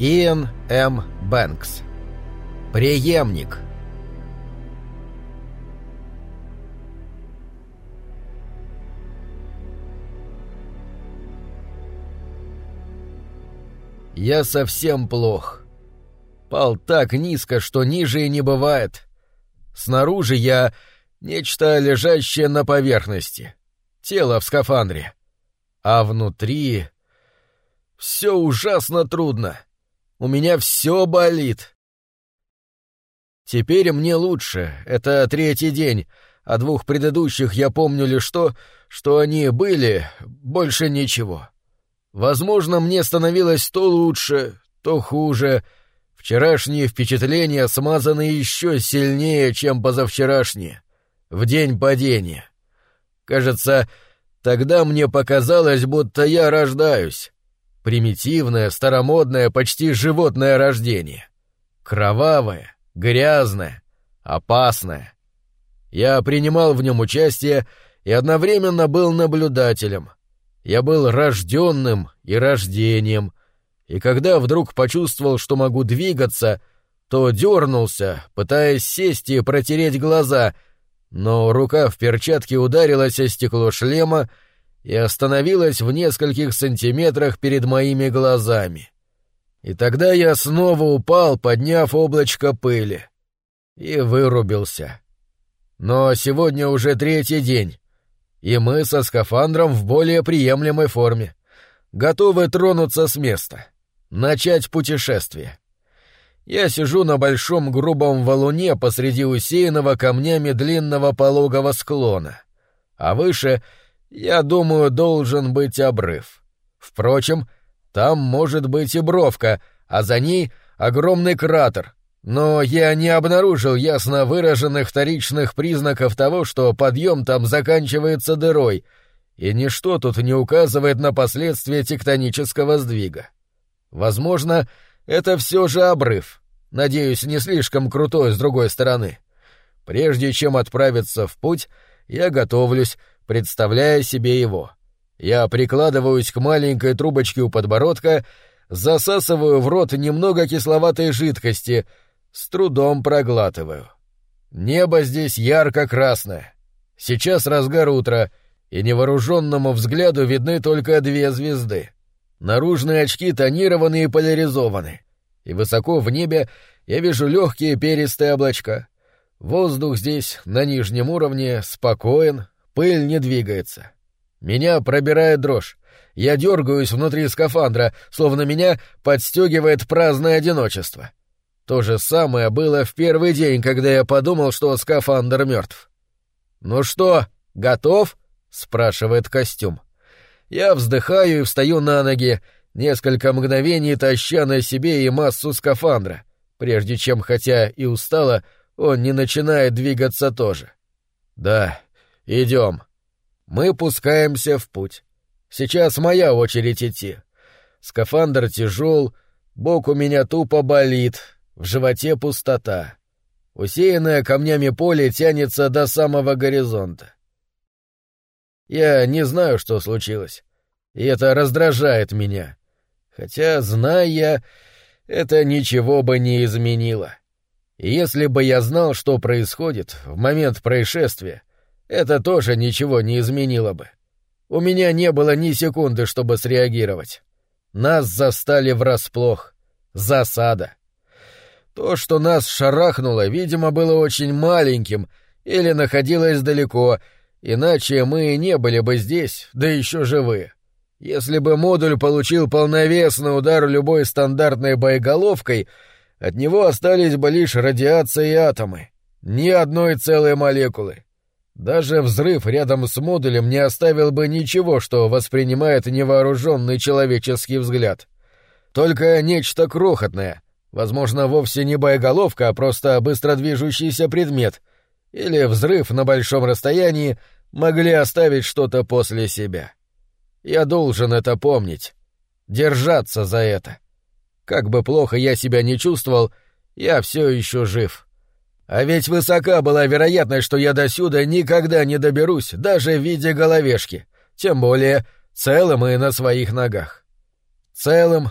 Иэн М. Бэнкс. Преемник. Я совсем плох. Пал так низко, что ниже и не бывает. Снаружи я — нечто лежащее на поверхности. Тело в скафандре. А внутри... Все ужасно трудно. У меня все болит. Теперь мне лучше. Это третий день. О двух предыдущих я помню лишь то, что они были, больше ничего. Возможно, мне становилось то лучше, то хуже. Вчерашние впечатления смазаны еще сильнее, чем позавчерашние. В день падения. Кажется, тогда мне показалось, будто я рождаюсь. Примитивное, старомодное, почти животное рождение. Кровавое, грязное, опасное. Я принимал в нем участие и одновременно был наблюдателем — я был рожденным и рождением, и когда вдруг почувствовал, что могу двигаться, то дернулся, пытаясь сесть и протереть глаза, но рука в перчатке ударилась о стекло шлема и остановилась в нескольких сантиметрах перед моими глазами. И тогда я снова упал, подняв облачко пыли, и вырубился. Но сегодня уже третий день, и мы со скафандром в более приемлемой форме. Готовы тронуться с места. Начать путешествие. Я сижу на большом грубом валуне посреди усеянного камнями длинного пологого склона. А выше, я думаю, должен быть обрыв. Впрочем, там может быть и бровка, а за ней огромный кратер — но я не обнаружил ясно выраженных вторичных признаков того, что подъем там заканчивается дырой, и ничто тут не указывает на последствия тектонического сдвига. Возможно, это все же обрыв. Надеюсь, не слишком крутой с другой стороны. Прежде чем отправиться в путь, я готовлюсь, представляя себе его. Я прикладываюсь к маленькой трубочке у подбородка, засасываю в рот немного кисловатой жидкости — с трудом проглатываю. Небо здесь ярко-красное. Сейчас разгар утра, и невооруженному взгляду видны только две звезды. Наружные очки тонированы и поляризованы, и высоко в небе я вижу легкие перистые облачка. Воздух здесь, на нижнем уровне, спокоен, пыль не двигается. Меня пробирает дрожь. Я дергаюсь внутри скафандра, словно меня подстегивает праздное одиночество. То же самое было в первый день, когда я подумал, что скафандр мертв. «Ну что, готов?» — спрашивает костюм. Я вздыхаю и встаю на ноги, несколько мгновений таща на себе и массу скафандра, прежде чем, хотя и устало, он не начинает двигаться тоже. «Да, идем. Мы пускаемся в путь. Сейчас моя очередь идти. Скафандр тяжел, бок у меня тупо болит, в животе пустота. Усеянное камнями поле тянется до самого горизонта. Я не знаю, что случилось, и это раздражает меня. Хотя, зная, это ничего бы не изменило. И если бы я знал, что происходит в момент происшествия, это тоже ничего не изменило бы. У меня не было ни секунды, чтобы среагировать. Нас застали врасплох. Засада. То, что нас шарахнуло, видимо, было очень маленьким или находилось далеко, иначе мы не были бы здесь, да еще живы. Если бы модуль получил полновесный удар любой стандартной боеголовкой, от него остались бы лишь радиация и атомы. Ни одной целой молекулы. Даже взрыв рядом с модулем не оставил бы ничего, что воспринимает невооруженный человеческий взгляд. Только нечто крохотное — Возможно, вовсе не боеголовка, а просто быстро движущийся предмет. Или взрыв на большом расстоянии могли оставить что-то после себя. Я должен это помнить. Держаться за это. Как бы плохо я себя не чувствовал, я все еще жив. А ведь высока была вероятность, что я досюда никогда не доберусь, даже в виде головешки. Тем более целым и на своих ногах. Целым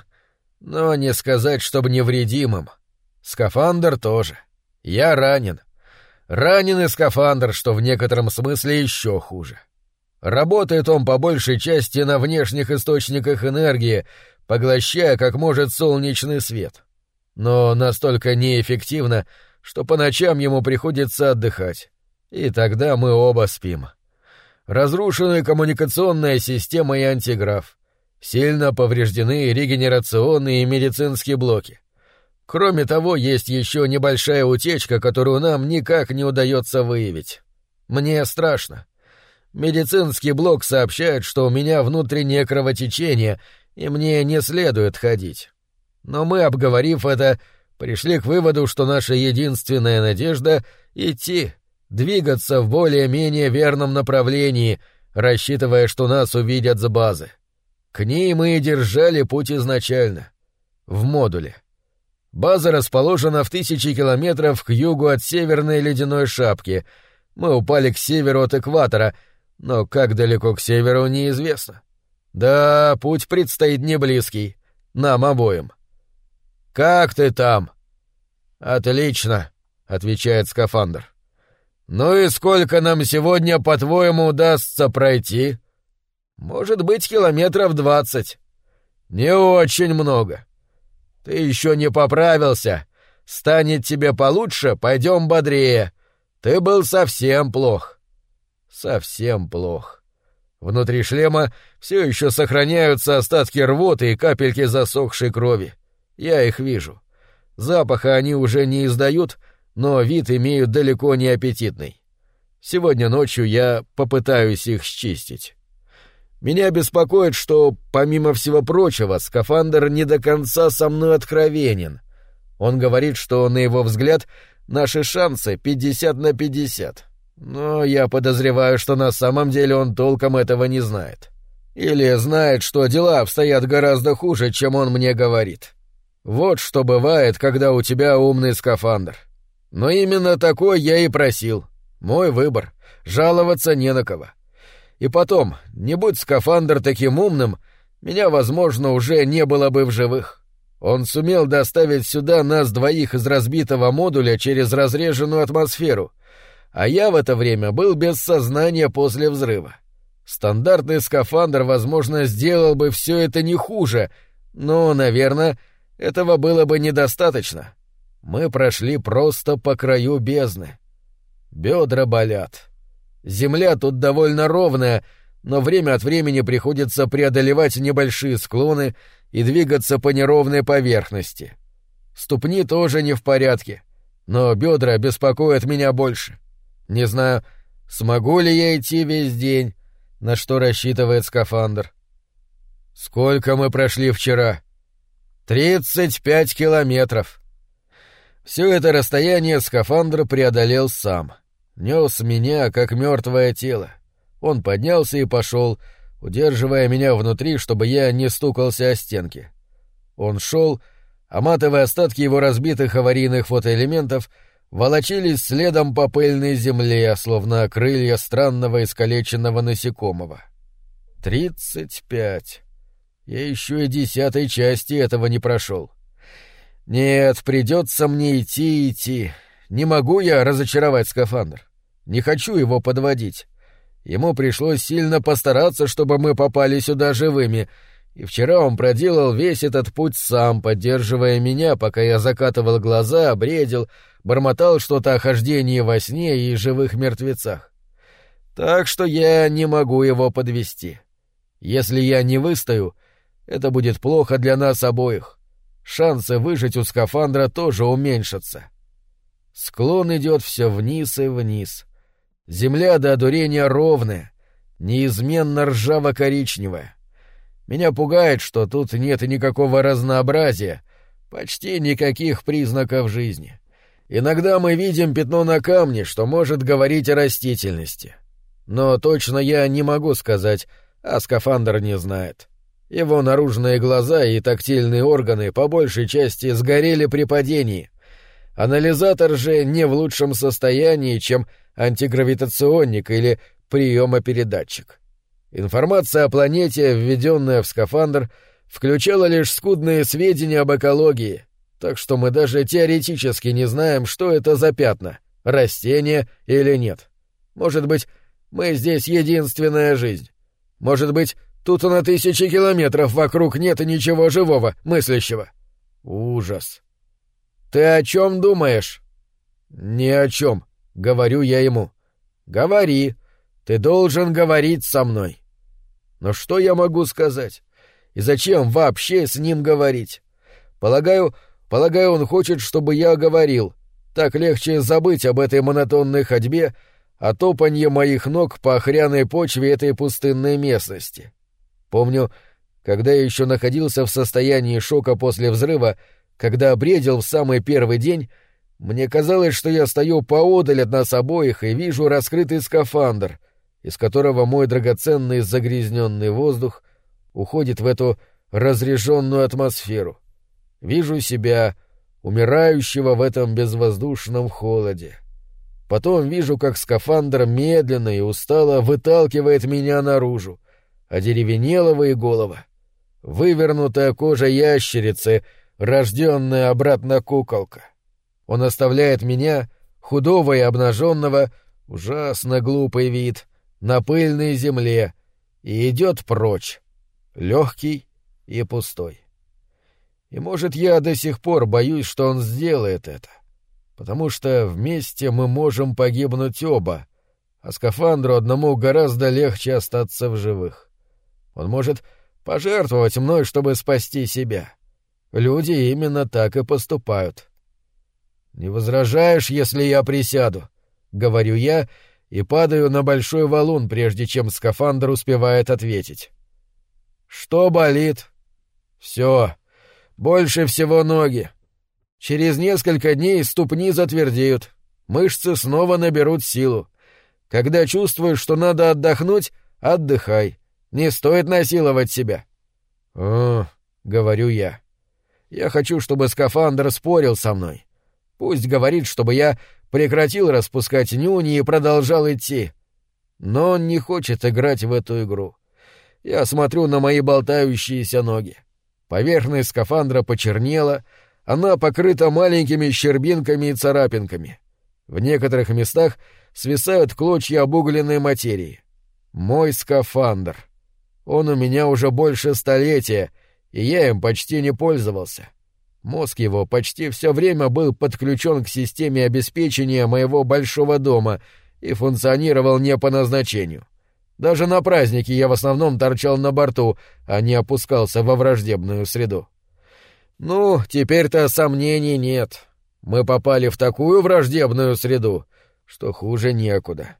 но не сказать, чтобы невредимым. Скафандр тоже. Я ранен. Раненый скафандр, что в некотором смысле еще хуже. Работает он по большей части на внешних источниках энергии, поглощая как может солнечный свет. Но настолько неэффективно, что по ночам ему приходится отдыхать. И тогда мы оба спим. Разрушены коммуникационная система и антиграф. Сильно повреждены регенерационные и медицинские блоки. Кроме того, есть еще небольшая утечка, которую нам никак не удается выявить. Мне страшно. Медицинский блок сообщает, что у меня внутреннее кровотечение, и мне не следует ходить. Но мы, обговорив это, пришли к выводу, что наша единственная надежда — идти, двигаться в более-менее верном направлении, рассчитывая, что нас увидят с базы. К ней мы и держали путь изначально. В модуле. База расположена в тысячи километров к югу от северной ледяной шапки. Мы упали к северу от экватора, но как далеко к северу неизвестно. Да, путь предстоит не близкий. Нам обоим. «Как ты там?» «Отлично», — отвечает скафандр. «Ну и сколько нам сегодня, по-твоему, удастся пройти?» Может быть, километров двадцать. Не очень много. Ты еще не поправился. Станет тебе получше, пойдем бодрее. Ты был совсем плох. Совсем плох. Внутри шлема все еще сохраняются остатки рвоты и капельки засохшей крови. Я их вижу. Запаха они уже не издают, но вид имеют далеко не аппетитный. Сегодня ночью я попытаюсь их счистить. Меня беспокоит, что, помимо всего прочего, скафандр не до конца со мной откровенен. Он говорит, что, на его взгляд, наши шансы 50 на 50. Но я подозреваю, что на самом деле он толком этого не знает. Или знает, что дела обстоят гораздо хуже, чем он мне говорит. Вот что бывает, когда у тебя умный скафандр. Но именно такой я и просил. Мой выбор. Жаловаться не на кого. И потом, не будь скафандр таким умным, меня, возможно, уже не было бы в живых. Он сумел доставить сюда нас двоих из разбитого модуля через разреженную атмосферу, а я в это время был без сознания после взрыва. Стандартный скафандр, возможно, сделал бы все это не хуже, но, наверное, этого было бы недостаточно. Мы прошли просто по краю бездны. Бедра болят. Земля тут довольно ровная, но время от времени приходится преодолевать небольшие склоны и двигаться по неровной поверхности. Ступни тоже не в порядке, но бедра беспокоят меня больше. Не знаю, смогу ли я идти весь день, на что рассчитывает скафандр. Сколько мы прошли вчера? Тридцать пять километров. Все это расстояние скафандр преодолел сам — нес меня, как мертвое тело. Он поднялся и пошел, удерживая меня внутри, чтобы я не стукался о стенки. Он шел, а матовые остатки его разбитых аварийных фотоэлементов волочились следом по пыльной земле, словно крылья странного искалеченного насекомого. Тридцать пять. Я еще и десятой части этого не прошел. Нет, придется мне идти идти. Не могу я разочаровать скафандр. Не хочу его подводить. Ему пришлось сильно постараться, чтобы мы попали сюда живыми, и вчера он проделал весь этот путь сам, поддерживая меня, пока я закатывал глаза, бредил, бормотал что-то о хождении во сне и живых мертвецах. Так что я не могу его подвести. Если я не выстою, это будет плохо для нас обоих. Шансы выжить у скафандра тоже уменьшатся. Склон идет все вниз и вниз. Земля до одурения ровная, неизменно ржаво-коричневая. Меня пугает, что тут нет никакого разнообразия, почти никаких признаков жизни. Иногда мы видим пятно на камне, что может говорить о растительности. Но точно я не могу сказать, а скафандр не знает. Его наружные глаза и тактильные органы по большей части сгорели при падении. Анализатор же не в лучшем состоянии, чем антигравитационник или приемопередатчик. Информация о планете, введенная в скафандр, включала лишь скудные сведения об экологии, так что мы даже теоретически не знаем, что это за пятна, растения или нет. Может быть, мы здесь единственная жизнь. Может быть, тут на тысячи километров вокруг нет ничего живого, мыслящего. Ужас. Ты о чем думаешь? Ни о чем, говорю я ему. Говори. Ты должен говорить со мной. Но что я могу сказать? И зачем вообще с ним говорить? Полагаю, полагаю, он хочет, чтобы я говорил. Так легче забыть об этой монотонной ходьбе, о топанье моих ног по охряной почве этой пустынной местности. Помню, когда я еще находился в состоянии шока после взрыва, когда обредил в самый первый день, мне казалось, что я стою поодаль от нас обоих и вижу раскрытый скафандр, из которого мой драгоценный загрязненный воздух уходит в эту разреженную атмосферу. Вижу себя, умирающего в этом безвоздушном холоде. Потом вижу, как скафандр медленно и устало выталкивает меня наружу, одеревенелого и голова. Вывернутая кожа ящерицы, рожденная обратно куколка. Он оставляет меня, худого и обнаженного, ужасно глупый вид, на пыльной земле, и идет прочь, легкий и пустой. И, может, я до сих пор боюсь, что он сделает это потому что вместе мы можем погибнуть оба, а скафандру одному гораздо легче остаться в живых. Он может пожертвовать мной, чтобы спасти себя. Люди именно так и поступают. «Не возражаешь, если я присяду?» — говорю я и падаю на большой валун, прежде чем скафандр успевает ответить. «Что болит?» «Все. Больше всего ноги. Через несколько дней ступни затвердеют, мышцы снова наберут силу. Когда чувствуешь, что надо отдохнуть, отдыхай. Не стоит насиловать себя. — О, — говорю я. Я хочу, чтобы скафандр спорил со мной. Пусть говорит, чтобы я прекратил распускать нюни и продолжал идти. Но он не хочет играть в эту игру. Я смотрю на мои болтающиеся ноги. Поверхность скафандра почернела, она покрыта маленькими щербинками и царапинками. В некоторых местах свисают клочья обугленной материи. Мой скафандр. Он у меня уже больше столетия, и я им почти не пользовался. Мозг его почти все время был подключен к системе обеспечения моего большого дома и функционировал не по назначению. Даже на праздники я в основном торчал на борту, а не опускался во враждебную среду. Ну, теперь-то сомнений нет. Мы попали в такую враждебную среду, что хуже некуда.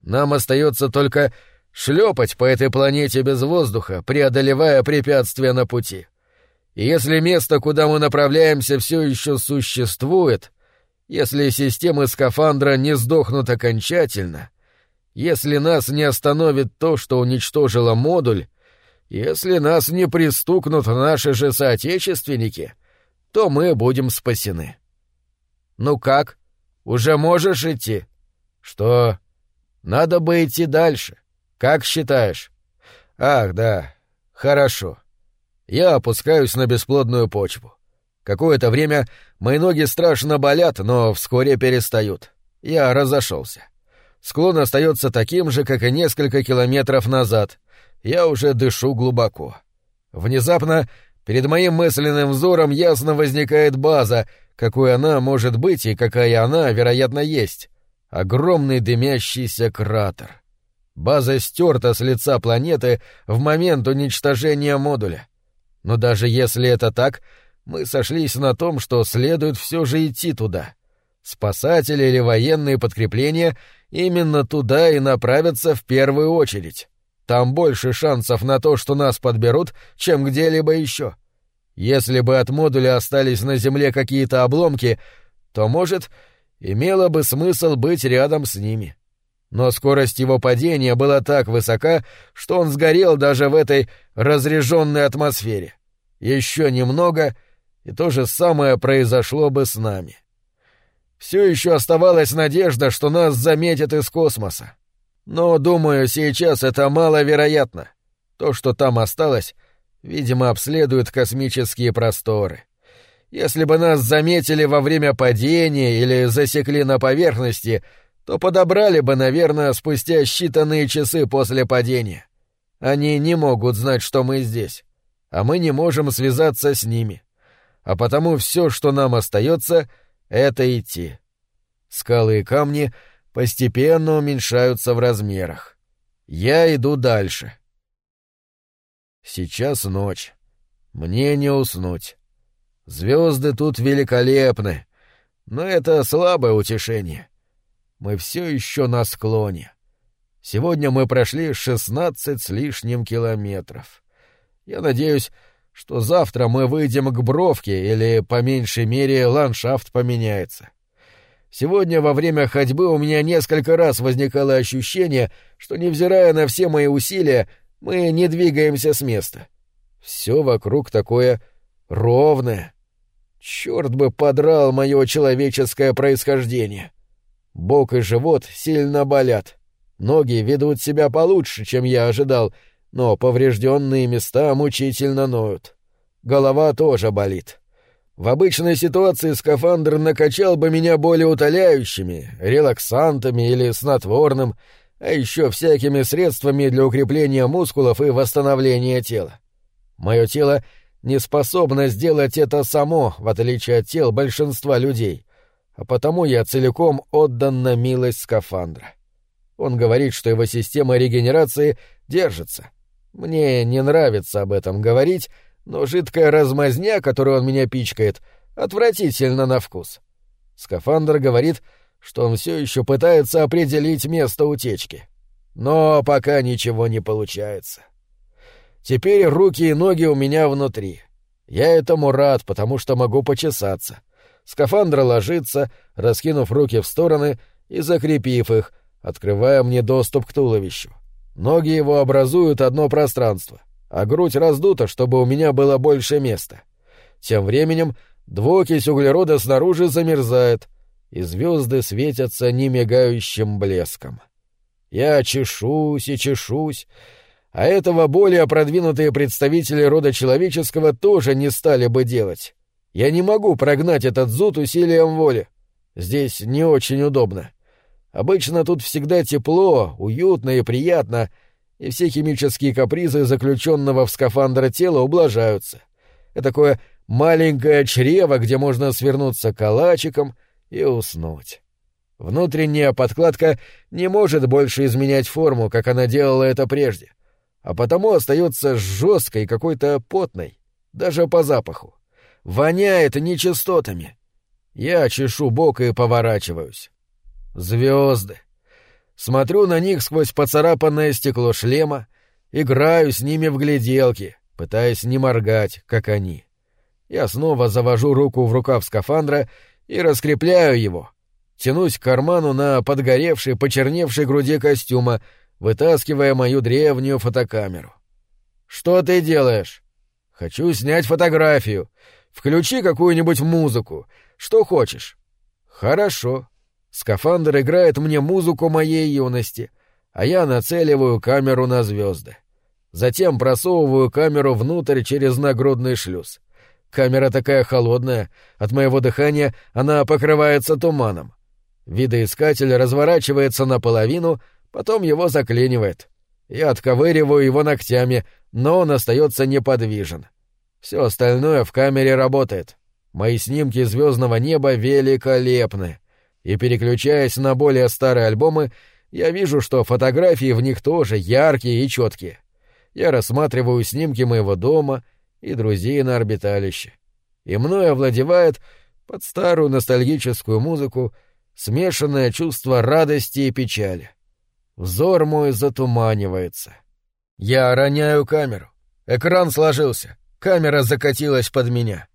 Нам остается только шлепать по этой планете без воздуха, преодолевая препятствия на пути. И если место, куда мы направляемся, все еще существует, если системы скафандра не сдохнут окончательно, если нас не остановит то, что уничтожило модуль, если нас не пристукнут наши же соотечественники, то мы будем спасены. Ну как? Уже можешь идти? Что? Надо бы идти дальше. Как считаешь? Ах, да. Хорошо. Я опускаюсь на бесплодную почву. Какое-то время мои ноги страшно болят, но вскоре перестают. Я разошелся. Склон остается таким же, как и несколько километров назад — я уже дышу глубоко. Внезапно перед моим мысленным взором ясно возникает база, какой она может быть и какая она, вероятно, есть. Огромный дымящийся кратер. База стерта с лица планеты в момент уничтожения модуля. Но даже если это так, мы сошлись на том, что следует все же идти туда. Спасатели или военные подкрепления именно туда и направятся в первую очередь. Там больше шансов на то, что нас подберут, чем где-либо еще. Если бы от модуля остались на Земле какие-то обломки, то, может, имело бы смысл быть рядом с ними. Но скорость его падения была так высока, что он сгорел даже в этой разреженной атмосфере. Еще немного, и то же самое произошло бы с нами. Все еще оставалась надежда, что нас заметят из космоса. Но, думаю, сейчас это маловероятно. То, что там осталось, Видимо, обследуют космические просторы. Если бы нас заметили во время падения или засекли на поверхности, то подобрали бы, наверное, спустя считанные часы после падения. Они не могут знать, что мы здесь, а мы не можем связаться с ними. А потому все, что нам остается, это идти. Скалы и камни постепенно уменьшаются в размерах. Я иду дальше. Сейчас ночь. Мне не уснуть. Звезды тут великолепны, но это слабое утешение. Мы все еще на склоне. Сегодня мы прошли шестнадцать с лишним километров. Я надеюсь, что завтра мы выйдем к бровке или, по меньшей мере, ландшафт поменяется. Сегодня во время ходьбы у меня несколько раз возникало ощущение, что, невзирая на все мои усилия, мы не двигаемся с места. Все вокруг такое ровное. Черт бы подрал мое человеческое происхождение. Бок и живот сильно болят. Ноги ведут себя получше, чем я ожидал, но поврежденные места мучительно ноют. Голова тоже болит. В обычной ситуации скафандр накачал бы меня более утоляющими, релаксантами или снотворным, а еще всякими средствами для укрепления мускулов и восстановления тела. Мое тело не способно сделать это само, в отличие от тел большинства людей, а потому я целиком отдан на милость скафандра. Он говорит, что его система регенерации держится. Мне не нравится об этом говорить, но жидкая размазня, которую он меня пичкает, отвратительно на вкус. Скафандр говорит, что он все еще пытается определить место утечки. Но пока ничего не получается. Теперь руки и ноги у меня внутри. Я этому рад, потому что могу почесаться. Скафандр ложится, раскинув руки в стороны и закрепив их, открывая мне доступ к туловищу. Ноги его образуют одно пространство, а грудь раздута, чтобы у меня было больше места. Тем временем двуокись углерода снаружи замерзает, и звезды светятся немигающим блеском. Я чешусь и чешусь, а этого более продвинутые представители рода человеческого тоже не стали бы делать. Я не могу прогнать этот зуд усилием воли. Здесь не очень удобно. Обычно тут всегда тепло, уютно и приятно, и все химические капризы заключенного в скафандр тела ублажаются. Это такое маленькое чрево, где можно свернуться калачиком и уснуть. Внутренняя подкладка не может больше изменять форму, как она делала это прежде, а потому остается жесткой какой-то потной, даже по запаху. Воняет нечистотами. Я чешу бок и поворачиваюсь. Звезды. Смотрю на них сквозь поцарапанное стекло шлема, играю с ними в гляделки, пытаясь не моргать, как они. Я снова завожу руку в рукав скафандра и раскрепляю его. Тянусь к карману на подгоревшей, почерневшей груди костюма, вытаскивая мою древнюю фотокамеру. «Что ты делаешь?» «Хочу снять фотографию. Включи какую-нибудь музыку. Что хочешь». «Хорошо», Скафандр играет мне музыку моей юности, а я нацеливаю камеру на звезды. Затем просовываю камеру внутрь через нагрудный шлюз. Камера такая холодная, от моего дыхания она покрывается туманом. Видоискатель разворачивается наполовину, потом его заклинивает. Я отковыриваю его ногтями, но он остается неподвижен. Все остальное в камере работает. Мои снимки звездного неба великолепны и переключаясь на более старые альбомы, я вижу, что фотографии в них тоже яркие и четкие. Я рассматриваю снимки моего дома и друзей на орбиталище. И мною овладевает под старую ностальгическую музыку смешанное чувство радости и печали. Взор мой затуманивается. Я роняю камеру. Экран сложился. Камера закатилась под меня.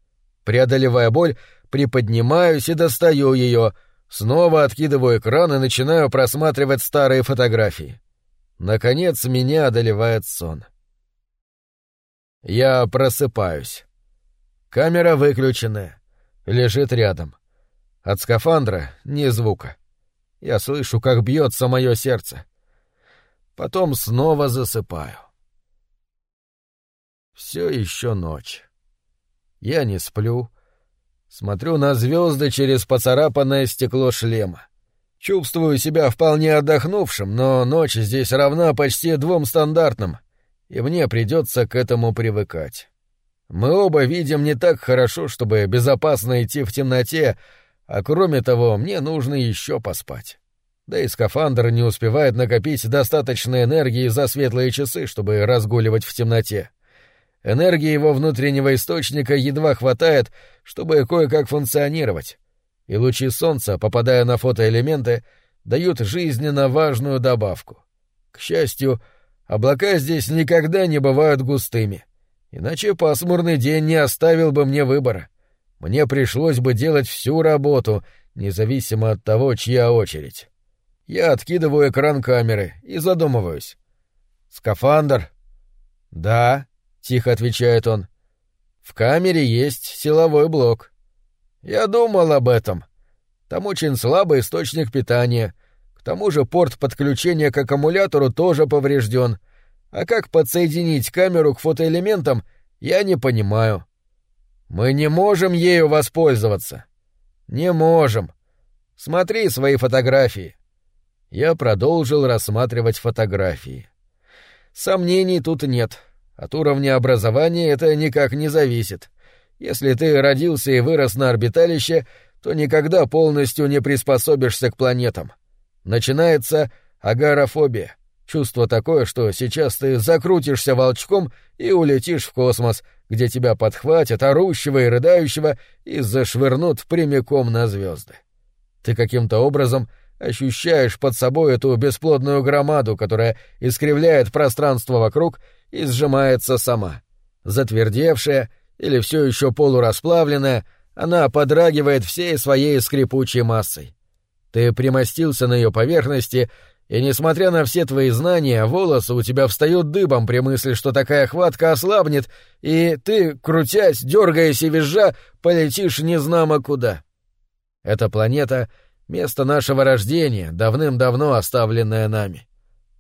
Преодолевая боль, приподнимаюсь и достаю ее — Снова откидываю экран и начинаю просматривать старые фотографии. Наконец меня одолевает сон. Я просыпаюсь. Камера выключенная. Лежит рядом. От скафандра ни звука. Я слышу, как бьется мое сердце. Потом снова засыпаю. Все еще ночь. Я не сплю. Смотрю на звезды через поцарапанное стекло шлема. Чувствую себя вполне отдохнувшим, но ночь здесь равна почти двум стандартным, и мне придется к этому привыкать. Мы оба видим не так хорошо, чтобы безопасно идти в темноте, а кроме того, мне нужно еще поспать. Да и скафандр не успевает накопить достаточно энергии за светлые часы, чтобы разгуливать в темноте. Энергии его внутреннего источника едва хватает, чтобы кое-как функционировать. И лучи солнца, попадая на фотоэлементы, дают жизненно важную добавку. К счастью, облака здесь никогда не бывают густыми. Иначе пасмурный день не оставил бы мне выбора. Мне пришлось бы делать всю работу, независимо от того, чья очередь. Я откидываю экран камеры и задумываюсь. «Скафандр?» «Да», — тихо отвечает он. «В камере есть силовой блок». «Я думал об этом. Там очень слабый источник питания. К тому же порт подключения к аккумулятору тоже поврежден. А как подсоединить камеру к фотоэлементам, я не понимаю». «Мы не можем ею воспользоваться». «Не можем. Смотри свои фотографии». Я продолжил рассматривать фотографии. Сомнений тут нет. От уровня образования это никак не зависит. Если ты родился и вырос на орбиталище, то никогда полностью не приспособишься к планетам. Начинается агорафобия. Чувство такое, что сейчас ты закрутишься волчком и улетишь в космос, где тебя подхватят, орущего и рыдающего, и зашвырнут прямиком на звезды. Ты каким-то образом ощущаешь под собой эту бесплодную громаду, которая искривляет пространство вокруг и сжимается сама. Затвердевшая или все еще полурасплавленная, она подрагивает всей своей скрипучей массой. Ты примостился на ее поверхности, и, несмотря на все твои знания, волосы у тебя встают дыбом при мысли, что такая хватка ослабнет, и ты, крутясь, дергаясь и визжа, полетишь незнамо куда. Эта планета — Место нашего рождения, давным-давно оставленное нами.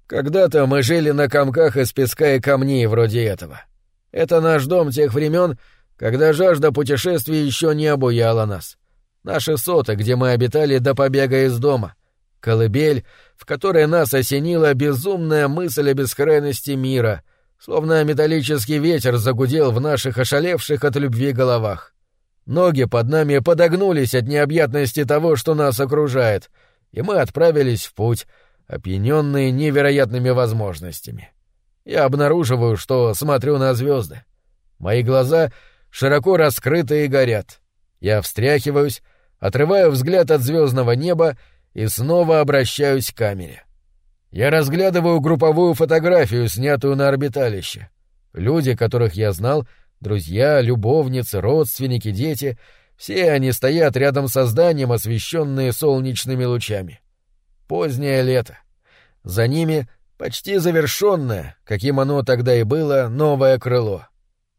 Когда-то мы жили на комках из песка и камней вроде этого. Это наш дом тех времен, когда жажда путешествий еще не обуяла нас. Наши соты, где мы обитали до побега из дома. Колыбель, в которой нас осенила безумная мысль о бескрайности мира, словно металлический ветер загудел в наших ошалевших от любви головах. Ноги под нами подогнулись от необъятности того, что нас окружает, и мы отправились в путь, опьяненные невероятными возможностями. Я обнаруживаю, что смотрю на звезды. Мои глаза широко раскрыты и горят. Я встряхиваюсь, отрываю взгляд от звездного неба и снова обращаюсь к камере. Я разглядываю групповую фотографию, снятую на орбиталище. Люди, которых я знал, — Друзья, любовницы, родственники, дети — все они стоят рядом со зданием, освещенные солнечными лучами. Позднее лето. За ними почти завершенное, каким оно тогда и было, новое крыло.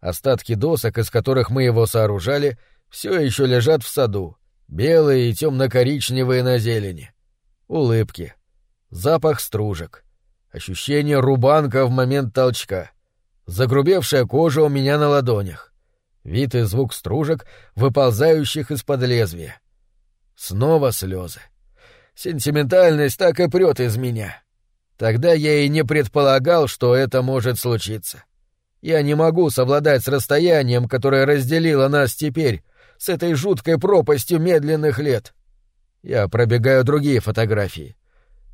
Остатки досок, из которых мы его сооружали, все еще лежат в саду, белые и темно-коричневые на зелени. Улыбки. Запах стружек. Ощущение рубанка в момент толчка — загрубевшая кожа у меня на ладонях, вид и звук стружек, выползающих из-под лезвия. Снова слезы. Сентиментальность так и прет из меня. Тогда я и не предполагал, что это может случиться. Я не могу совладать с расстоянием, которое разделило нас теперь, с этой жуткой пропастью медленных лет. Я пробегаю другие фотографии.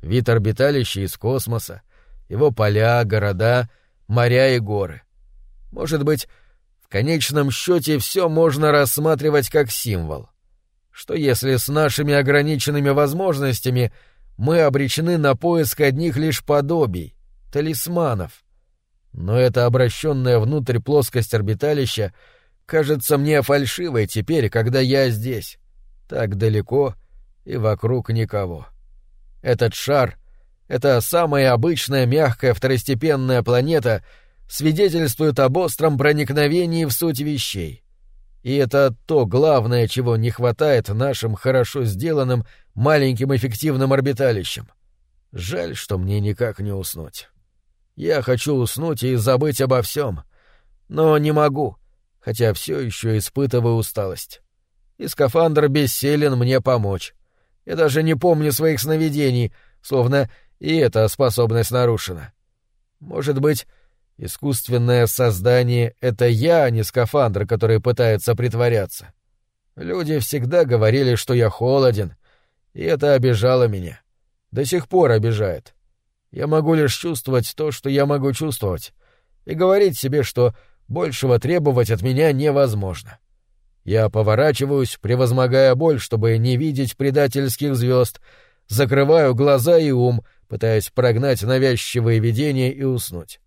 Вид орбиталища из космоса, его поля, города — моря и горы. Может быть, в конечном счете все можно рассматривать как символ. Что если с нашими ограниченными возможностями мы обречены на поиск одних лишь подобий, талисманов? Но эта обращенная внутрь плоскость орбиталища кажется мне фальшивой теперь, когда я здесь, так далеко и вокруг никого. Этот шар — эта самая обычная мягкая второстепенная планета свидетельствует об остром проникновении в суть вещей. И это то главное, чего не хватает нашим хорошо сделанным маленьким эффективным орбиталищам. Жаль, что мне никак не уснуть. Я хочу уснуть и забыть обо всем, но не могу, хотя все еще испытываю усталость. И скафандр бессилен мне помочь. Я даже не помню своих сновидений, словно и эта способность нарушена. Может быть, искусственное создание — это я, а не скафандр, который пытается притворяться. Люди всегда говорили, что я холоден, и это обижало меня. До сих пор обижает. Я могу лишь чувствовать то, что я могу чувствовать, и говорить себе, что большего требовать от меня невозможно. Я поворачиваюсь, превозмогая боль, чтобы не видеть предательских звезд, закрываю глаза и ум, пытаясь прогнать навязчивые видения и уснуть.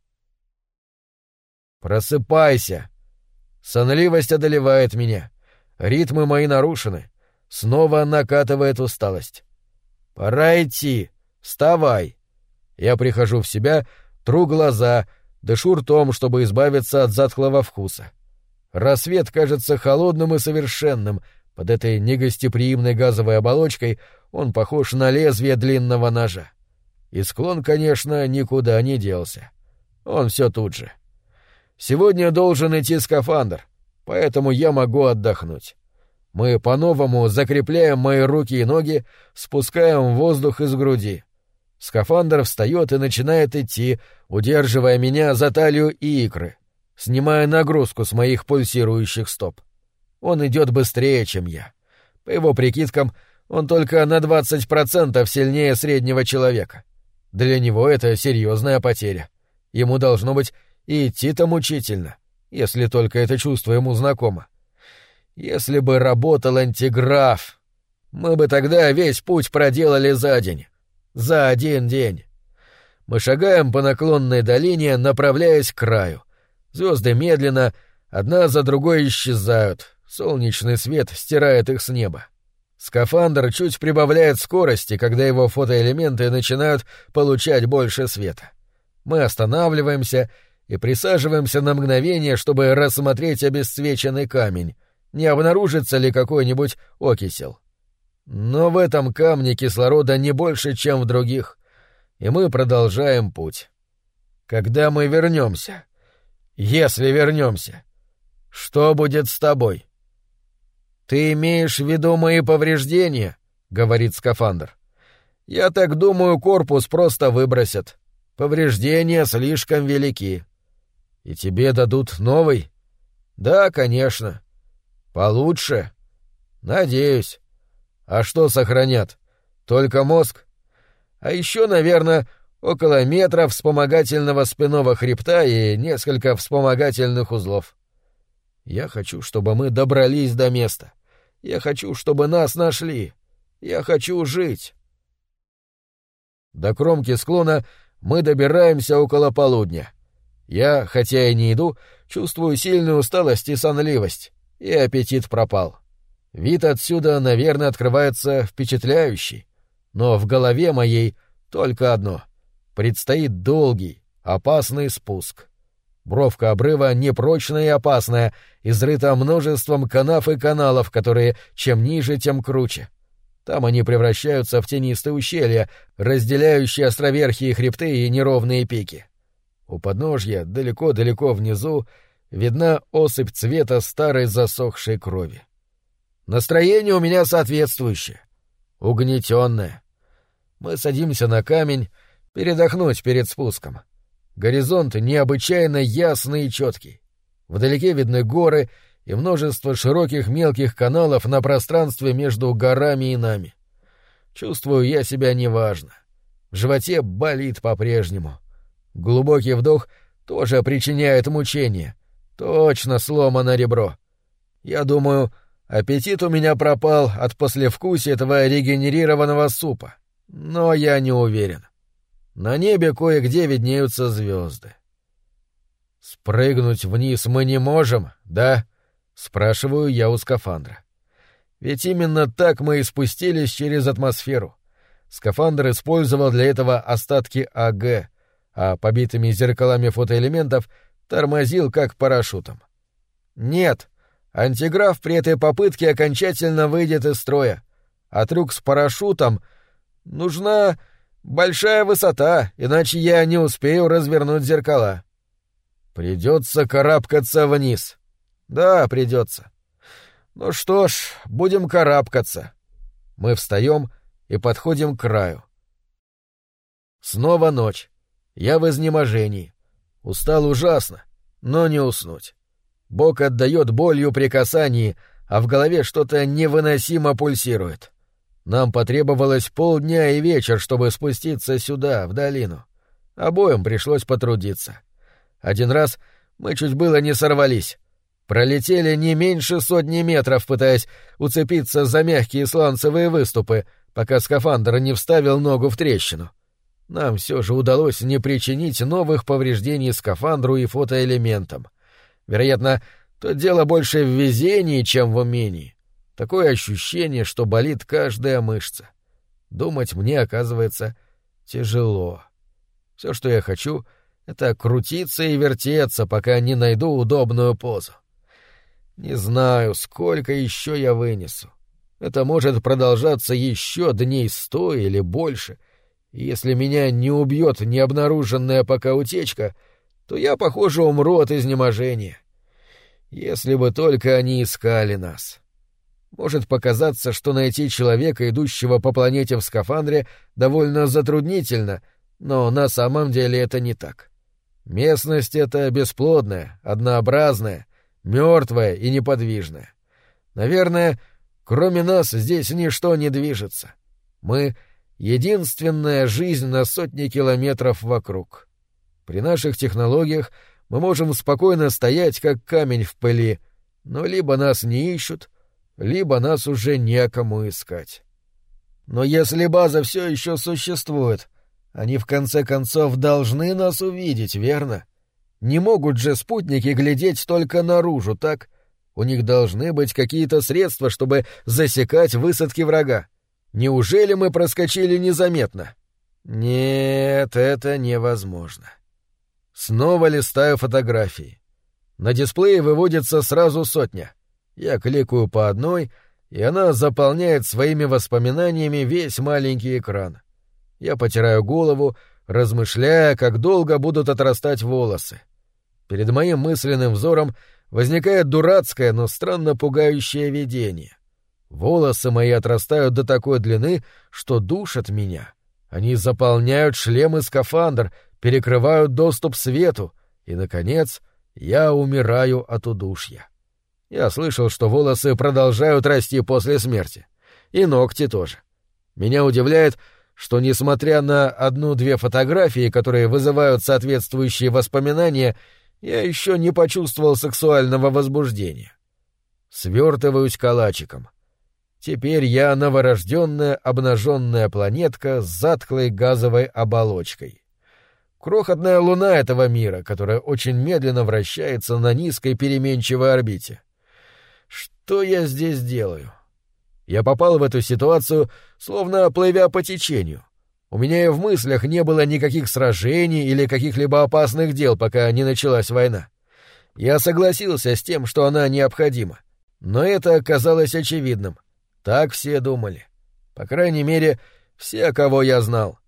«Просыпайся!» Сонливость одолевает меня. Ритмы мои нарушены. Снова накатывает усталость. «Пора идти! Вставай!» Я прихожу в себя, тру глаза, дышу ртом, чтобы избавиться от затхлого вкуса. Рассвет кажется холодным и совершенным. Под этой негостеприимной газовой оболочкой он похож на лезвие длинного ножа. И склон, конечно, никуда не делся. Он все тут же. Сегодня должен идти скафандр, поэтому я могу отдохнуть. Мы по-новому закрепляем мои руки и ноги, спускаем воздух из груди. Скафандр встает и начинает идти, удерживая меня за талию и икры снимая нагрузку с моих пульсирующих стоп. Он идет быстрее, чем я. По его прикидкам, он только на 20% сильнее среднего человека. Для него это серьезная потеря. Ему должно быть и идти-то мучительно, если только это чувство ему знакомо. Если бы работал антиграф, мы бы тогда весь путь проделали за день. За один день. Мы шагаем по наклонной долине, направляясь к краю. Звезды медленно, одна за другой исчезают. Солнечный свет стирает их с неба. Скафандр чуть прибавляет скорости, когда его фотоэлементы начинают получать больше света. Мы останавливаемся и присаживаемся на мгновение, чтобы рассмотреть обесцвеченный камень, не обнаружится ли какой-нибудь окисел. Но в этом камне кислорода не больше, чем в других, и мы продолжаем путь. Когда мы вернемся, если вернемся, что будет с тобой? Ты имеешь в виду мои повреждения? говорит скафандр. Я так думаю, корпус просто выбросят. Повреждения слишком велики. И тебе дадут новый? Да, конечно. Получше? Надеюсь. А что сохранят? Только мозг? А еще, наверное, около метра вспомогательного спинного хребта и несколько вспомогательных узлов. Я хочу, чтобы мы добрались до места. Я хочу, чтобы нас нашли. Я хочу жить. До кромки склона мы добираемся около полудня. Я, хотя и не иду, чувствую сильную усталость и сонливость, и аппетит пропал. Вид отсюда, наверное, открывается впечатляющий, но в голове моей только одно — Предстоит долгий, опасный спуск. Бровка обрыва непрочная и опасная, изрыта множеством канав и каналов, которые чем ниже, тем круче. Там они превращаются в тенистые ущелья, разделяющие островерхие хребты и неровные пики. У подножья, далеко-далеко внизу, видна осыпь цвета старой засохшей крови. Настроение у меня соответствующее. Угнетенное. Мы садимся на камень, передохнуть перед спуском. Горизонт необычайно ясный и четкий. Вдалеке видны горы и множество широких мелких каналов на пространстве между горами и нами. Чувствую я себя неважно. В животе болит по-прежнему. Глубокий вдох тоже причиняет мучение. Точно сломано ребро. Я думаю, аппетит у меня пропал от послевкусия этого регенерированного супа. Но я не уверен. — на небе кое-где виднеются звезды. «Спрыгнуть вниз мы не можем, да?» — спрашиваю я у скафандра. Ведь именно так мы и спустились через атмосферу. Скафандр использовал для этого остатки АГ, а побитыми зеркалами фотоэлементов тормозил как парашютом. Нет, антиграф при этой попытке окончательно выйдет из строя. А трюк с парашютом нужна Большая высота, иначе я не успею развернуть зеркала. Придется карабкаться вниз. Да, придется. Ну что ж, будем карабкаться. Мы встаем и подходим к краю. Снова ночь. Я в изнеможении. Устал ужасно, но не уснуть. Бок отдает болью при касании, а в голове что-то невыносимо пульсирует. Нам потребовалось полдня и вечер, чтобы спуститься сюда, в долину. Обоим пришлось потрудиться. Один раз мы чуть было не сорвались. Пролетели не меньше сотни метров, пытаясь уцепиться за мягкие сланцевые выступы, пока скафандр не вставил ногу в трещину. Нам все же удалось не причинить новых повреждений скафандру и фотоэлементам. Вероятно, то дело больше в везении, чем в умении. Такое ощущение, что болит каждая мышца. Думать мне, оказывается, тяжело. Все, что я хочу, — это крутиться и вертеться, пока не найду удобную позу. Не знаю, сколько еще я вынесу. Это может продолжаться еще дней сто или больше. Если меня не убьет необнаруженная пока утечка, то я, похоже, умру от изнеможения. Если бы только они искали нас. Может показаться, что найти человека, идущего по планете в скафандре, довольно затруднительно, но на самом деле это не так. Местность эта бесплодная, однообразная, мертвая и неподвижная. Наверное, кроме нас здесь ничто не движется. Мы — единственная жизнь на сотни километров вокруг. При наших технологиях мы можем спокойно стоять, как камень в пыли, но либо нас не ищут, либо нас уже некому искать. Но если база все еще существует, они в конце концов должны нас увидеть, верно? Не могут же спутники глядеть только наружу, так? У них должны быть какие-то средства, чтобы засекать высадки врага. Неужели мы проскочили незаметно? Нет, это невозможно. Снова листаю фотографии. На дисплее выводится сразу сотня. Я кликаю по одной, и она заполняет своими воспоминаниями весь маленький экран. Я потираю голову, размышляя, как долго будут отрастать волосы. Перед моим мысленным взором возникает дурацкое, но странно пугающее видение. Волосы мои отрастают до такой длины, что душат меня. Они заполняют шлем и скафандр, перекрывают доступ свету, и, наконец, я умираю от удушья. Я слышал, что волосы продолжают расти после смерти. И ногти тоже. Меня удивляет, что, несмотря на одну-две фотографии, которые вызывают соответствующие воспоминания, я еще не почувствовал сексуального возбуждения. Свертываюсь калачиком. Теперь я новорожденная обнаженная планетка с затклой газовой оболочкой. Крохотная луна этого мира, которая очень медленно вращается на низкой переменчивой орбите. Что я здесь делаю? Я попал в эту ситуацию, словно плывя по течению. У меня и в мыслях не было никаких сражений или каких-либо опасных дел, пока не началась война. Я согласился с тем, что она необходима. Но это оказалось очевидным. Так все думали. По крайней мере, все, кого я знал.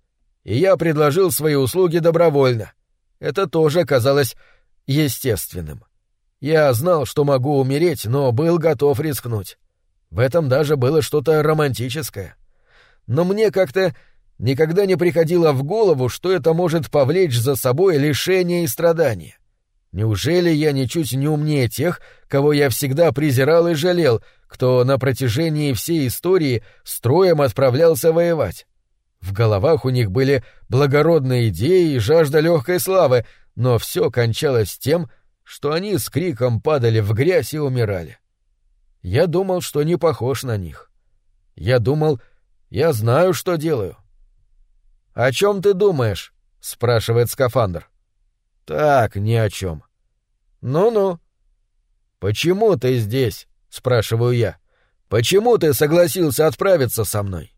И я предложил свои услуги добровольно. Это тоже казалось естественным. Я знал, что могу умереть, но был готов рискнуть. В этом даже было что-то романтическое. Но мне как-то никогда не приходило в голову, что это может повлечь за собой лишение и страдания. Неужели я ничуть не умнее тех, кого я всегда презирал и жалел, кто на протяжении всей истории строем отправлялся воевать? В головах у них были благородные идеи и жажда легкой славы, но все кончалось тем, что они с криком падали в грязь и умирали. Я думал, что не похож на них. Я думал, я знаю, что делаю. «О чем ты думаешь?» — спрашивает скафандр. «Так, ни о чем». «Ну-ну». «Почему ты здесь?» — спрашиваю я. «Почему ты согласился отправиться со мной?»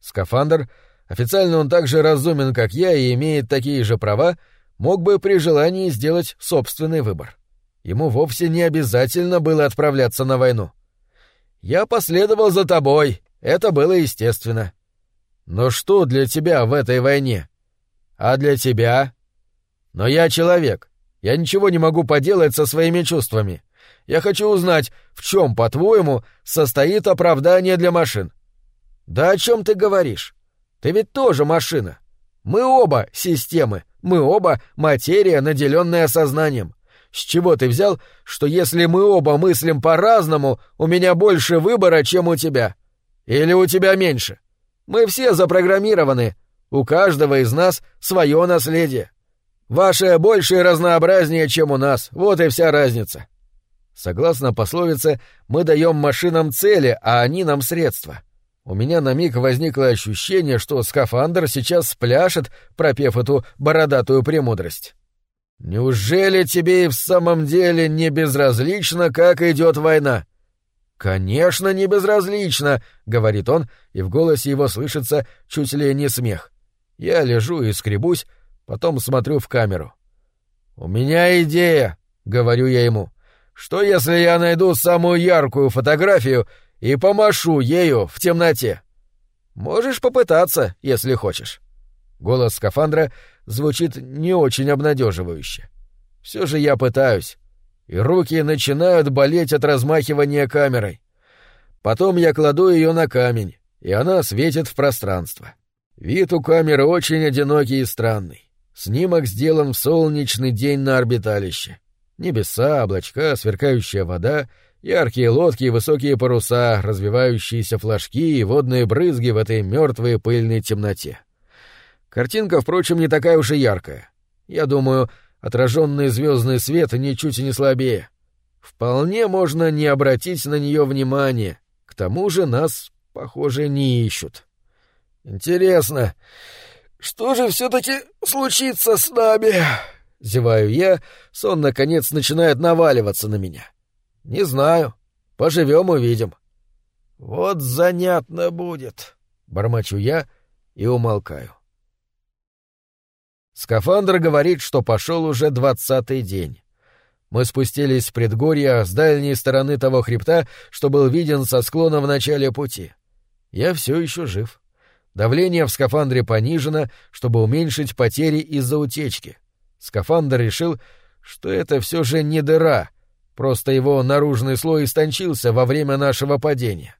Скафандр, официально он так же разумен, как я, и имеет такие же права, мог бы при желании сделать собственный выбор. Ему вовсе не обязательно было отправляться на войну. Я последовал за тобой, это было естественно. Но что для тебя в этой войне? А для тебя? Но я человек. Я ничего не могу поделать со своими чувствами. Я хочу узнать, в чем, по-твоему, состоит оправдание для машин. Да о чем ты говоришь? Ты ведь тоже машина. Мы оба системы, мы оба материя, наделенная сознанием. С чего ты взял, что если мы оба мыслим по-разному, у меня больше выбора, чем у тебя? Или у тебя меньше? Мы все запрограммированы. У каждого из нас свое наследие. Ваше большее разнообразнее, чем у нас. Вот и вся разница. Согласно пословице, мы даем машинам цели, а они нам средства. У меня на миг возникло ощущение, что скафандр сейчас спляшет, пропев эту бородатую премудрость. «Неужели тебе и в самом деле не безразлично, как идет война?» «Конечно, не безразлично», — говорит он, и в голосе его слышится чуть ли не смех. Я лежу и скребусь, потом смотрю в камеру. «У меня идея», — говорю я ему. «Что, если я найду самую яркую фотографию и помашу ею в темноте. Можешь попытаться, если хочешь. Голос скафандра звучит не очень обнадеживающе. Все же я пытаюсь, и руки начинают болеть от размахивания камерой. Потом я кладу ее на камень, и она светит в пространство. Вид у камеры очень одинокий и странный. Снимок сделан в солнечный день на орбиталище. Небеса, облачка, сверкающая вода — Яркие лодки и высокие паруса, развивающиеся флажки и водные брызги в этой мертвой пыльной темноте. Картинка, впрочем, не такая уж и яркая. Я думаю, отраженный звездный свет ничуть не слабее. Вполне можно не обратить на нее внимания. К тому же нас, похоже, не ищут. Интересно, что же все-таки случится с нами? Зеваю я, сон наконец начинает наваливаться на меня. — не знаю. Поживем увидим. Вот занятно будет, бормочу я и умолкаю. Скафандр говорит, что пошел уже двадцатый день. Мы спустились в предгорье с дальней стороны того хребта, что был виден со склона в начале пути. Я все еще жив. Давление в скафандре понижено, чтобы уменьшить потери из-за утечки. Скафандр решил, что это все же не дыра, Просто его наружный слой истончился во время нашего падения.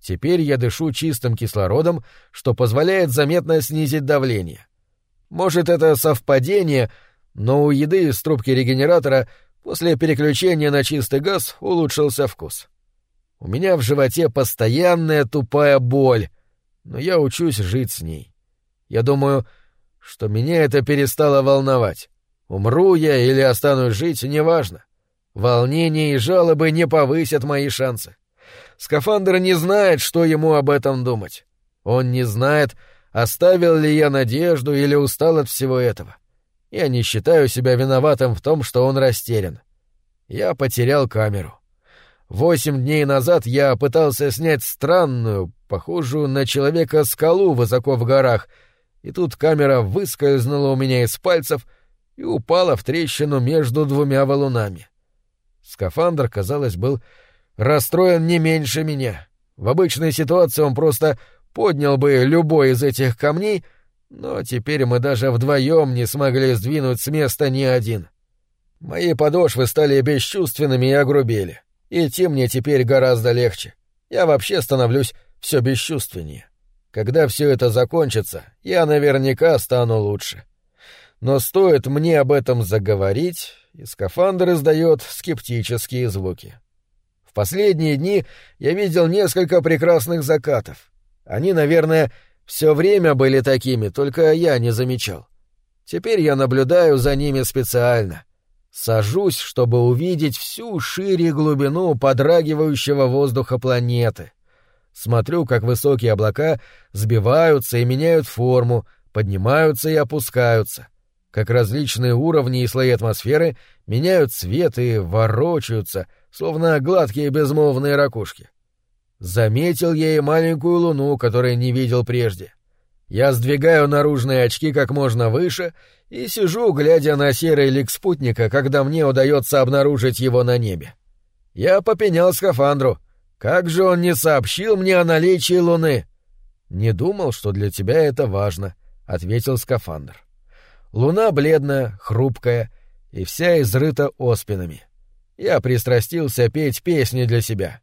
Теперь я дышу чистым кислородом, что позволяет заметно снизить давление. Может, это совпадение, но у еды из трубки регенератора после переключения на чистый газ улучшился вкус. У меня в животе постоянная тупая боль, но я учусь жить с ней. Я думаю, что меня это перестало волновать. Умру я или останусь жить, неважно. Волнение и жалобы не повысят мои шансы. Скафандр не знает, что ему об этом думать. Он не знает, оставил ли я надежду или устал от всего этого. Я не считаю себя виноватым в том, что он растерян. Я потерял камеру. Восемь дней назад я пытался снять странную, похожую на человека скалу высоко в горах, и тут камера выскользнула у меня из пальцев и упала в трещину между двумя валунами. Скафандр, казалось, был расстроен не меньше меня. В обычной ситуации он просто поднял бы любой из этих камней, но теперь мы даже вдвоем не смогли сдвинуть с места ни один. Мои подошвы стали бесчувственными и огрубели. Идти мне теперь гораздо легче. Я вообще становлюсь все бесчувственнее. Когда все это закончится, я наверняка стану лучше. Но стоит мне об этом заговорить, и скафандр издает скептические звуки. В последние дни я видел несколько прекрасных закатов. Они, наверное, все время были такими, только я не замечал. Теперь я наблюдаю за ними специально. Сажусь, чтобы увидеть всю шире глубину подрагивающего воздуха планеты. Смотрю, как высокие облака сбиваются и меняют форму, поднимаются и опускаются — как различные уровни и слои атмосферы меняют цвет и ворочаются, словно гладкие безмолвные ракушки. Заметил я и маленькую луну, которую не видел прежде. Я сдвигаю наружные очки как можно выше и сижу, глядя на серый лик спутника, когда мне удается обнаружить его на небе. Я попенял скафандру. Как же он не сообщил мне о наличии луны? Не думал, что для тебя это важно, ответил скафандр. Луна бледная, хрупкая, и вся изрыта оспинами. Я пристрастился петь песни для себя.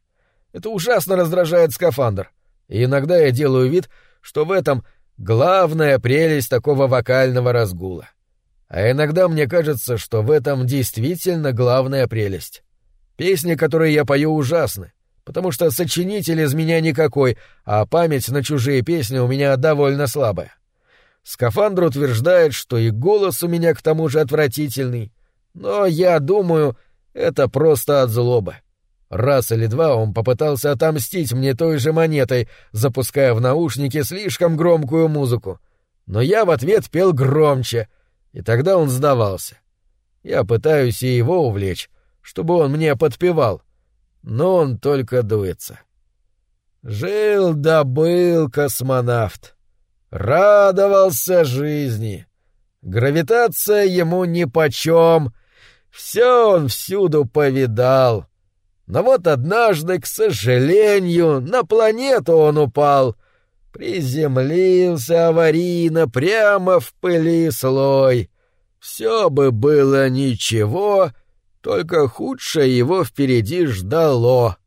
Это ужасно раздражает скафандр, и иногда я делаю вид, что в этом главная прелесть такого вокального разгула. А иногда мне кажется, что в этом действительно главная прелесть. Песни, которые я пою, ужасны, потому что сочинитель из меня никакой, а память на чужие песни у меня довольно слабая. Скафандр утверждает, что и голос у меня к тому же отвратительный, но я думаю, это просто от злобы. Раз или два он попытался отомстить мне той же монетой, запуская в наушники слишком громкую музыку. Но я в ответ пел громче, и тогда он сдавался. Я пытаюсь и его увлечь, чтобы он мне подпевал, но он только дуется. Жил да был космонавт. Радовался жизни. Гравитация ему нипочем. Все он всюду повидал. Но вот однажды, к сожалению, на планету он упал. Приземлился аварийно прямо в пыли слой. Все бы было ничего, только худшее его впереди ждало.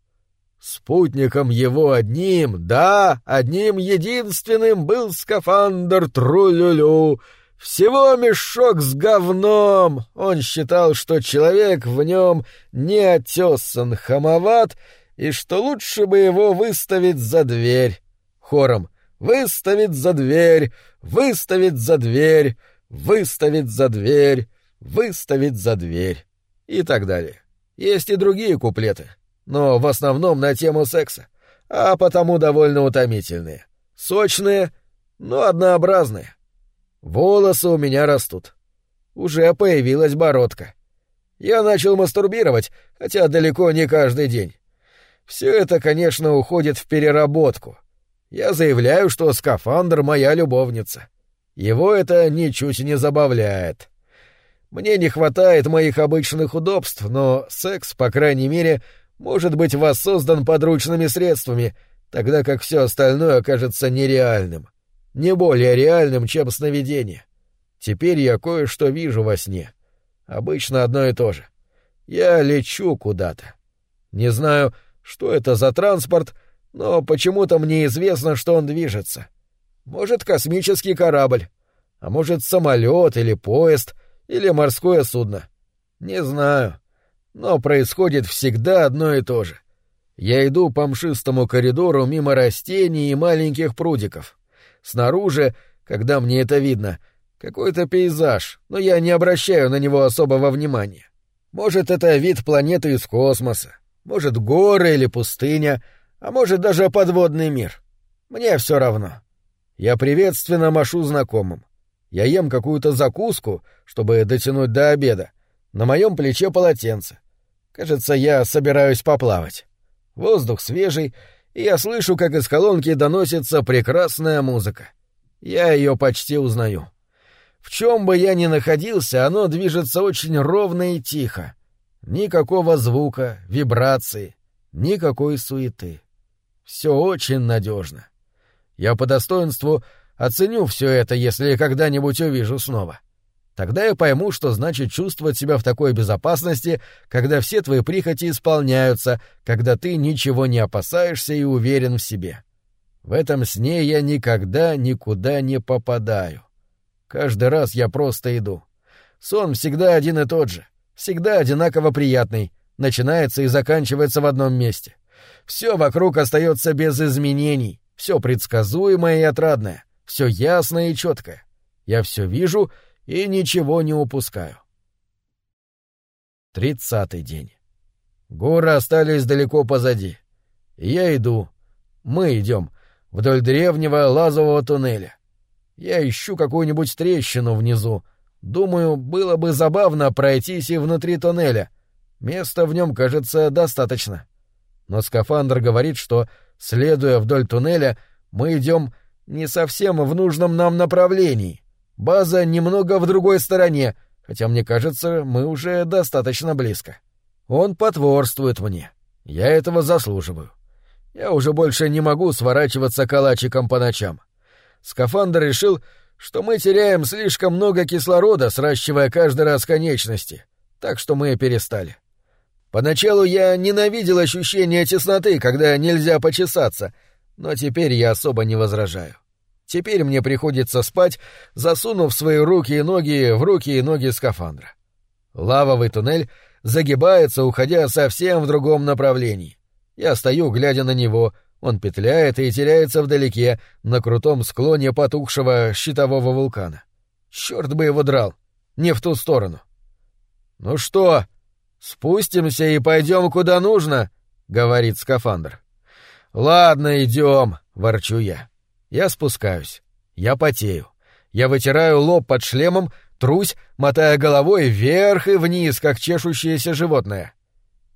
Спутником его одним, да, одним единственным был скафандр Трулюлю. Всего мешок с говном. Он считал, что человек в нем не отесан, хамоват, и что лучше бы его выставить за дверь. Хором «Выставить за дверь! Выставить за дверь! Выставить за дверь! Выставить за дверь!» И так далее. Есть и другие куплеты, но в основном на тему секса, а потому довольно утомительные. Сочные, но однообразные. Волосы у меня растут. Уже появилась бородка. Я начал мастурбировать, хотя далеко не каждый день. Все это, конечно, уходит в переработку. Я заявляю, что скафандр — моя любовница. Его это ничуть не забавляет. Мне не хватает моих обычных удобств, но секс, по крайней мере, может быть воссоздан подручными средствами, тогда как все остальное окажется нереальным. Не более реальным, чем сновидение. Теперь я кое-что вижу во сне. Обычно одно и то же. Я лечу куда-то. Не знаю, что это за транспорт, но почему-то мне известно, что он движется. Может, космический корабль, а может, самолет или поезд — или морское судно. Не знаю. Но происходит всегда одно и то же. Я иду по мшистому коридору мимо растений и маленьких прудиков. Снаружи, когда мне это видно, какой-то пейзаж, но я не обращаю на него особого внимания. Может, это вид планеты из космоса, может, горы или пустыня, а может, даже подводный мир. Мне все равно. Я приветственно машу знакомым. Я ем какую-то закуску, чтобы дотянуть до обеда. На моем плече полотенце. Кажется, я собираюсь поплавать. Воздух свежий, и я слышу, как из колонки доносится прекрасная музыка. Я ее почти узнаю. В чем бы я ни находился, оно движется очень ровно и тихо. Никакого звука, вибрации, никакой суеты. Все очень надежно. Я по достоинству Оценю все это, если когда-нибудь увижу снова. Тогда я пойму, что значит чувствовать себя в такой безопасности, когда все твои прихоти исполняются, когда ты ничего не опасаешься и уверен в себе. В этом сне я никогда никуда не попадаю. Каждый раз я просто иду. Сон всегда один и тот же, всегда одинаково приятный, начинается и заканчивается в одном месте. Все вокруг остается без изменений, все предсказуемое и отрадное все ясно и четко. Я все вижу и ничего не упускаю. Тридцатый день. Горы остались далеко позади. Я иду. Мы идем вдоль древнего лазового туннеля. Я ищу какую-нибудь трещину внизу. Думаю, было бы забавно пройтись и внутри туннеля. Места в нем, кажется, достаточно. Но скафандр говорит, что, следуя вдоль туннеля, мы идем не совсем в нужном нам направлении. База немного в другой стороне, хотя мне кажется, мы уже достаточно близко. Он потворствует мне. Я этого заслуживаю. Я уже больше не могу сворачиваться калачиком по ночам. Скафандр решил, что мы теряем слишком много кислорода, сращивая каждый раз конечности, так что мы перестали. Поначалу я ненавидел ощущение тесноты, когда нельзя почесаться, но теперь я особо не возражаю. Теперь мне приходится спать, засунув свои руки и ноги в руки и ноги скафандра. Лавовый туннель загибается, уходя совсем в другом направлении. Я стою, глядя на него, он петляет и теряется вдалеке, на крутом склоне потухшего щитового вулкана. Черт бы его драл! Не в ту сторону. «Ну что, спустимся и пойдем куда нужно?» — говорит скафандр. «Ладно, идем», — ворчу я. Я спускаюсь. Я потею. Я вытираю лоб под шлемом, трусь, мотая головой вверх и вниз, как чешущееся животное.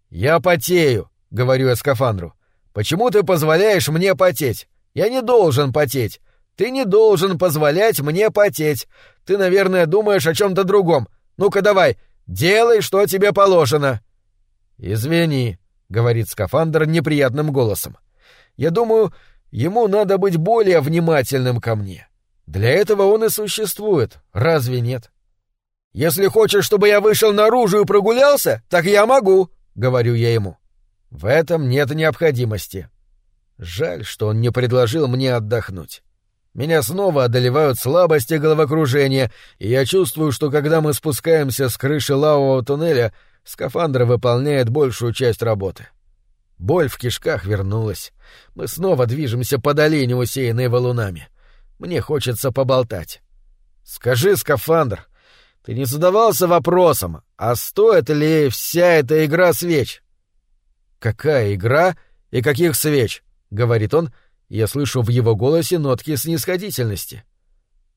«Я потею», — говорю я скафандру. «Почему ты позволяешь мне потеть? Я не должен потеть. Ты не должен позволять мне потеть. Ты, наверное, думаешь о чем-то другом. Ну-ка давай, делай, что тебе положено». «Извини», — говорит скафандр неприятным голосом. «Я думаю, ему надо быть более внимательным ко мне. Для этого он и существует, разве нет?» «Если хочешь, чтобы я вышел наружу и прогулялся, так я могу», — говорю я ему. «В этом нет необходимости». Жаль, что он не предложил мне отдохнуть. Меня снова одолевают слабости и головокружение, и я чувствую, что когда мы спускаемся с крыши лавового туннеля, скафандр выполняет большую часть работы. Боль в кишках вернулась. Мы снова движемся по долине, усеянной валунами. Мне хочется поболтать. Скажи, скафандр, ты не задавался вопросом, а стоит ли вся эта игра свеч? Какая игра и каких свеч? говорит он, я слышу в его голосе нотки снисходительности.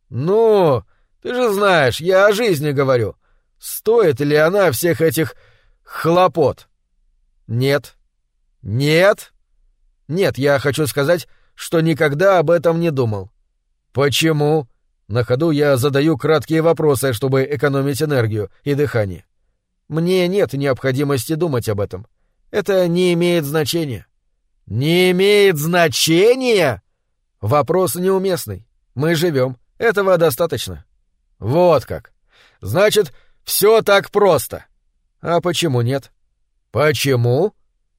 «Ну, ты же знаешь, я о жизни говорю. Стоит ли она всех этих хлопот?» «Нет». «Нет?» «Нет, я хочу сказать, что никогда об этом не думал». «Почему?» На ходу я задаю краткие вопросы, чтобы экономить энергию и дыхание. Мне нет необходимости думать об этом. Это не имеет значения. «Не имеет значения?» Вопрос неуместный. Мы живем. Этого достаточно. Вот как. Значит, все так просто. А почему нет? Почему?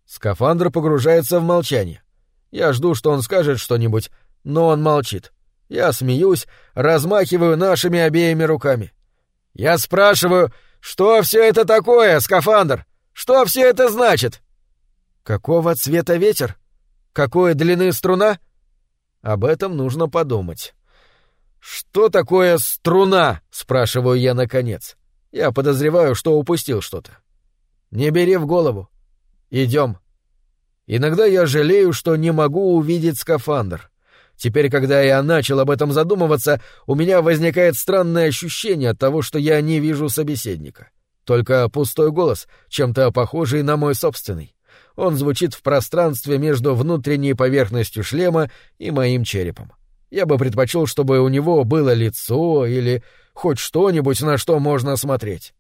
Скафандр погружается в молчание. Я жду, что он скажет что-нибудь, но он молчит. Я смеюсь, размахиваю нашими обеими руками. Я спрашиваю, что все это такое, скафандр? Что все это значит? Какого цвета ветер? Какой длины струна? Об этом нужно подумать. Что такое струна? спрашиваю я наконец. Я подозреваю, что упустил что-то. Не бери в голову. Идем. Иногда я жалею, что не могу увидеть скафандр. Теперь, когда я начал об этом задумываться, у меня возникает странное ощущение от того, что я не вижу собеседника. Только пустой голос, чем-то похожий на мой собственный. Он звучит в пространстве между внутренней поверхностью шлема и моим черепом. Я бы предпочел, чтобы у него было лицо или хоть что-нибудь, на что можно смотреть.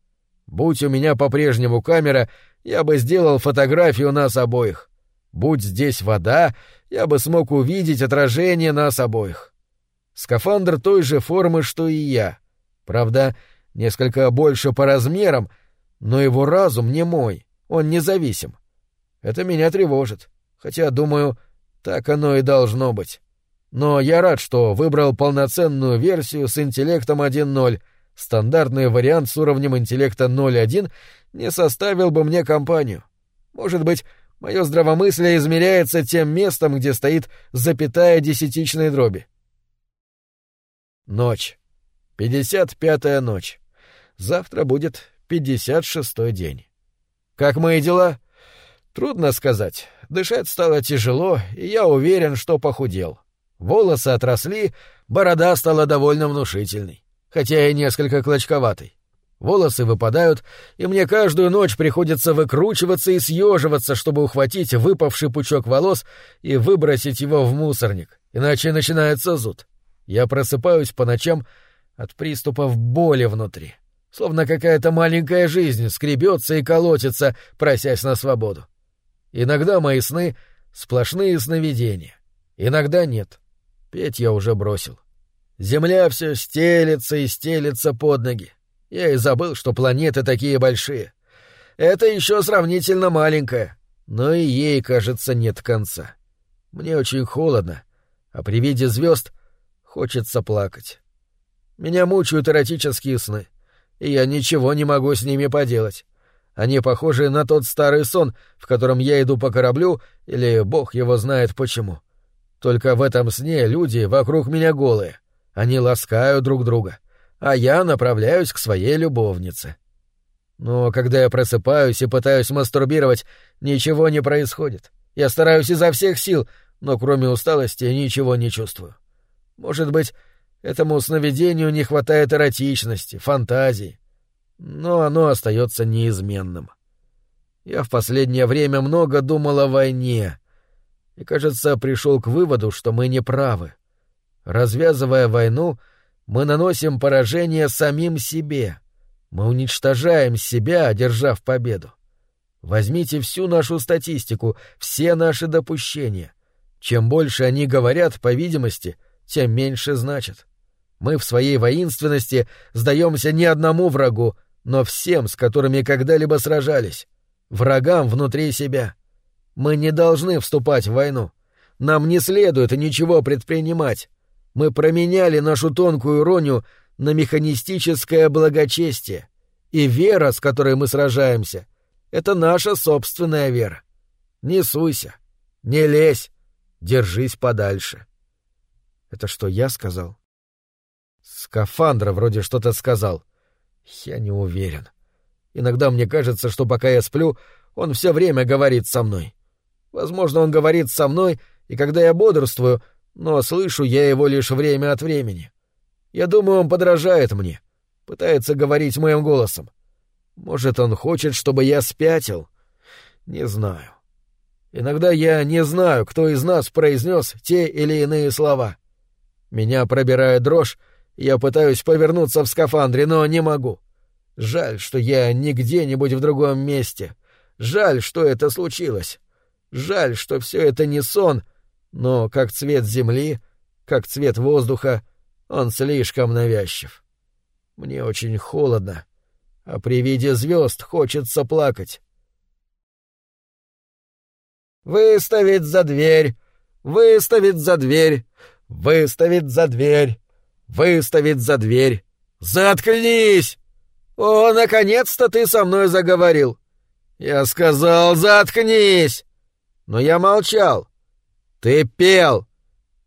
Будь у меня по-прежнему камера, я бы сделал фотографию нас обоих. Будь здесь вода, я бы смог увидеть отражение нас обоих. Скафандр той же формы, что и я. Правда, несколько больше по размерам, но его разум не мой, он независим. Это меня тревожит, хотя, думаю, так оно и должно быть. Но я рад, что выбрал полноценную версию с интеллектом 1.0. Стандартный вариант с уровнем интеллекта 0.1 не составил бы мне компанию. Может быть, мое здравомыслие измеряется тем местом, где стоит запятая десятичной дроби. Ночь. Пятьдесят пятая ночь. Завтра будет пятьдесят шестой день. Как мои дела? Трудно сказать. Дышать стало тяжело, и я уверен, что похудел. Волосы отросли, борода стала довольно внушительной, хотя и несколько клочковатой. Волосы выпадают, и мне каждую ночь приходится выкручиваться и съеживаться, чтобы ухватить выпавший пучок волос и выбросить его в мусорник, иначе начинается зуд. Я просыпаюсь по ночам от приступов боли внутри, словно какая-то маленькая жизнь скребется и колотится, просясь на свободу. Иногда мои сны — сплошные сновидения, иногда нет. Петь я уже бросил. Земля все стелется и стелется под ноги. Я и забыл, что планеты такие большие. Это еще сравнительно маленькая, но и ей, кажется, нет конца. Мне очень холодно, а при виде звезд хочется плакать. Меня мучают эротические сны, и я ничего не могу с ними поделать. Они похожи на тот старый сон, в котором я иду по кораблю, или бог его знает почему. Только в этом сне люди вокруг меня голые. Они ласкают друг друга, а я направляюсь к своей любовнице. Но когда я просыпаюсь и пытаюсь мастурбировать, ничего не происходит. Я стараюсь изо всех сил, но кроме усталости ничего не чувствую. Может быть, этому сновидению не хватает эротичности, фантазии но оно остается неизменным. Я в последнее время много думал о войне и, кажется, пришел к выводу, что мы не правы. Развязывая войну, мы наносим поражение самим себе. Мы уничтожаем себя, одержав победу. Возьмите всю нашу статистику, все наши допущения. Чем больше они говорят, по видимости, тем меньше значат. Мы в своей воинственности сдаемся не одному врагу, но всем, с которыми когда-либо сражались, врагам внутри себя. Мы не должны вступать в войну. Нам не следует ничего предпринимать. Мы променяли нашу тонкую иронию на механистическое благочестие. И вера, с которой мы сражаемся, — это наша собственная вера. Не суйся, не лезь, держись подальше. Это что, я сказал? Скафандра вроде что-то сказал — я не уверен. Иногда мне кажется, что пока я сплю, он все время говорит со мной. Возможно, он говорит со мной, и когда я бодрствую, но слышу я его лишь время от времени. Я думаю, он подражает мне, пытается говорить моим голосом. Может, он хочет, чтобы я спятил? Не знаю. Иногда я не знаю, кто из нас произнес те или иные слова. Меня пробирает дрожь, я пытаюсь повернуться в скафандре, но не могу. Жаль, что я не где-нибудь в другом месте. Жаль, что это случилось. Жаль, что все это не сон, но как цвет земли, как цвет воздуха, он слишком навязчив. Мне очень холодно, а при виде звезд хочется плакать. «Выставить за дверь! Выставить за дверь! Выставить за дверь!» выставит за дверь. «Заткнись!» «О, наконец-то ты со мной заговорил!» «Я сказал, заткнись!» Но я молчал. «Ты пел!»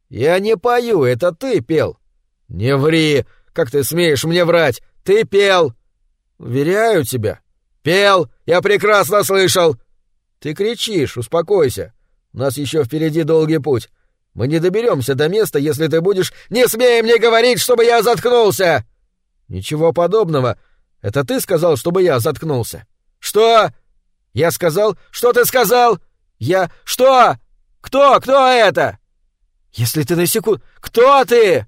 «Я не пою, это ты пел!» «Не ври! Как ты смеешь мне врать? Ты пел!» «Уверяю тебя!» «Пел! Я прекрасно слышал!» «Ты кричишь, успокойся. У нас еще впереди долгий путь. Мы не доберемся до места, если ты будешь... Не смей мне говорить, чтобы я заткнулся!» «Ничего подобного. Это ты сказал, чтобы я заткнулся?» «Что?» «Я сказал... Что ты сказал?» «Я... Что? Кто? Кто это?» «Если ты на секунду... Кто ты?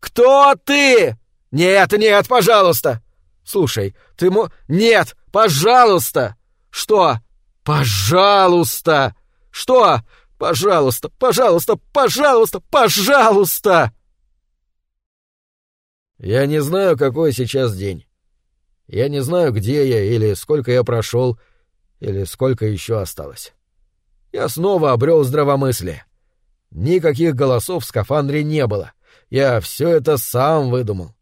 Кто ты? Нет, нет, пожалуйста!» «Слушай, ты мо... Нет, пожалуйста!» «Что? Пожалуйста!» «Что? Пожалуйста, пожалуйста, пожалуйста, пожалуйста!» Я не знаю, какой сейчас день. Я не знаю, где я, или сколько я прошел, или сколько еще осталось. Я снова обрел здравомыслие. Никаких голосов в скафандре не было. Я все это сам выдумал.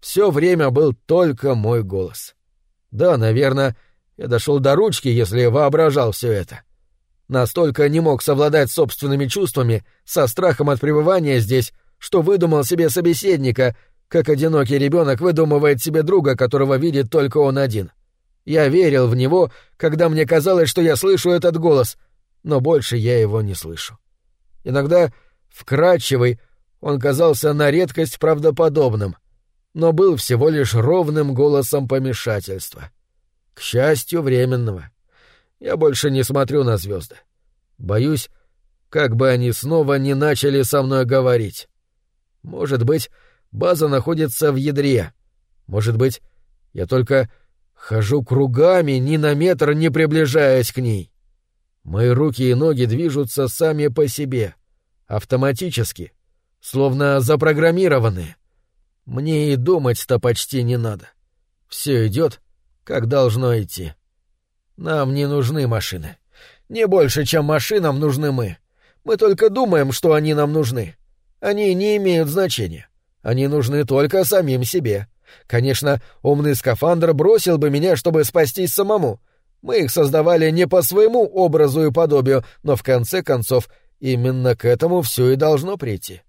Все время был только мой голос. Да, наверное, я дошел до ручки, если воображал все это. — Настолько не мог совладать собственными чувствами, со страхом от пребывания здесь, что выдумал себе собеседника, как одинокий ребенок выдумывает себе друга, которого видит только он один. Я верил в него, когда мне казалось, что я слышу этот голос, но больше я его не слышу. Иногда, вкрадчивый, он казался на редкость правдоподобным, но был всего лишь ровным голосом помешательства. К счастью, временного. Я больше не смотрю на звезды. Боюсь, как бы они снова не начали со мной говорить. Может быть, база находится в ядре. Может быть, я только хожу кругами, ни на метр не приближаясь к ней. Мои руки и ноги движутся сами по себе, автоматически, словно запрограммированные. Мне и думать-то почти не надо. Все идет, как должно идти. Нам не нужны машины. Не больше, чем машинам нужны мы. Мы только думаем, что они нам нужны. Они не имеют значения. Они нужны только самим себе. Конечно, умный скафандр бросил бы меня, чтобы спастись самому. Мы их создавали не по своему образу и подобию, но в конце концов именно к этому все и должно прийти.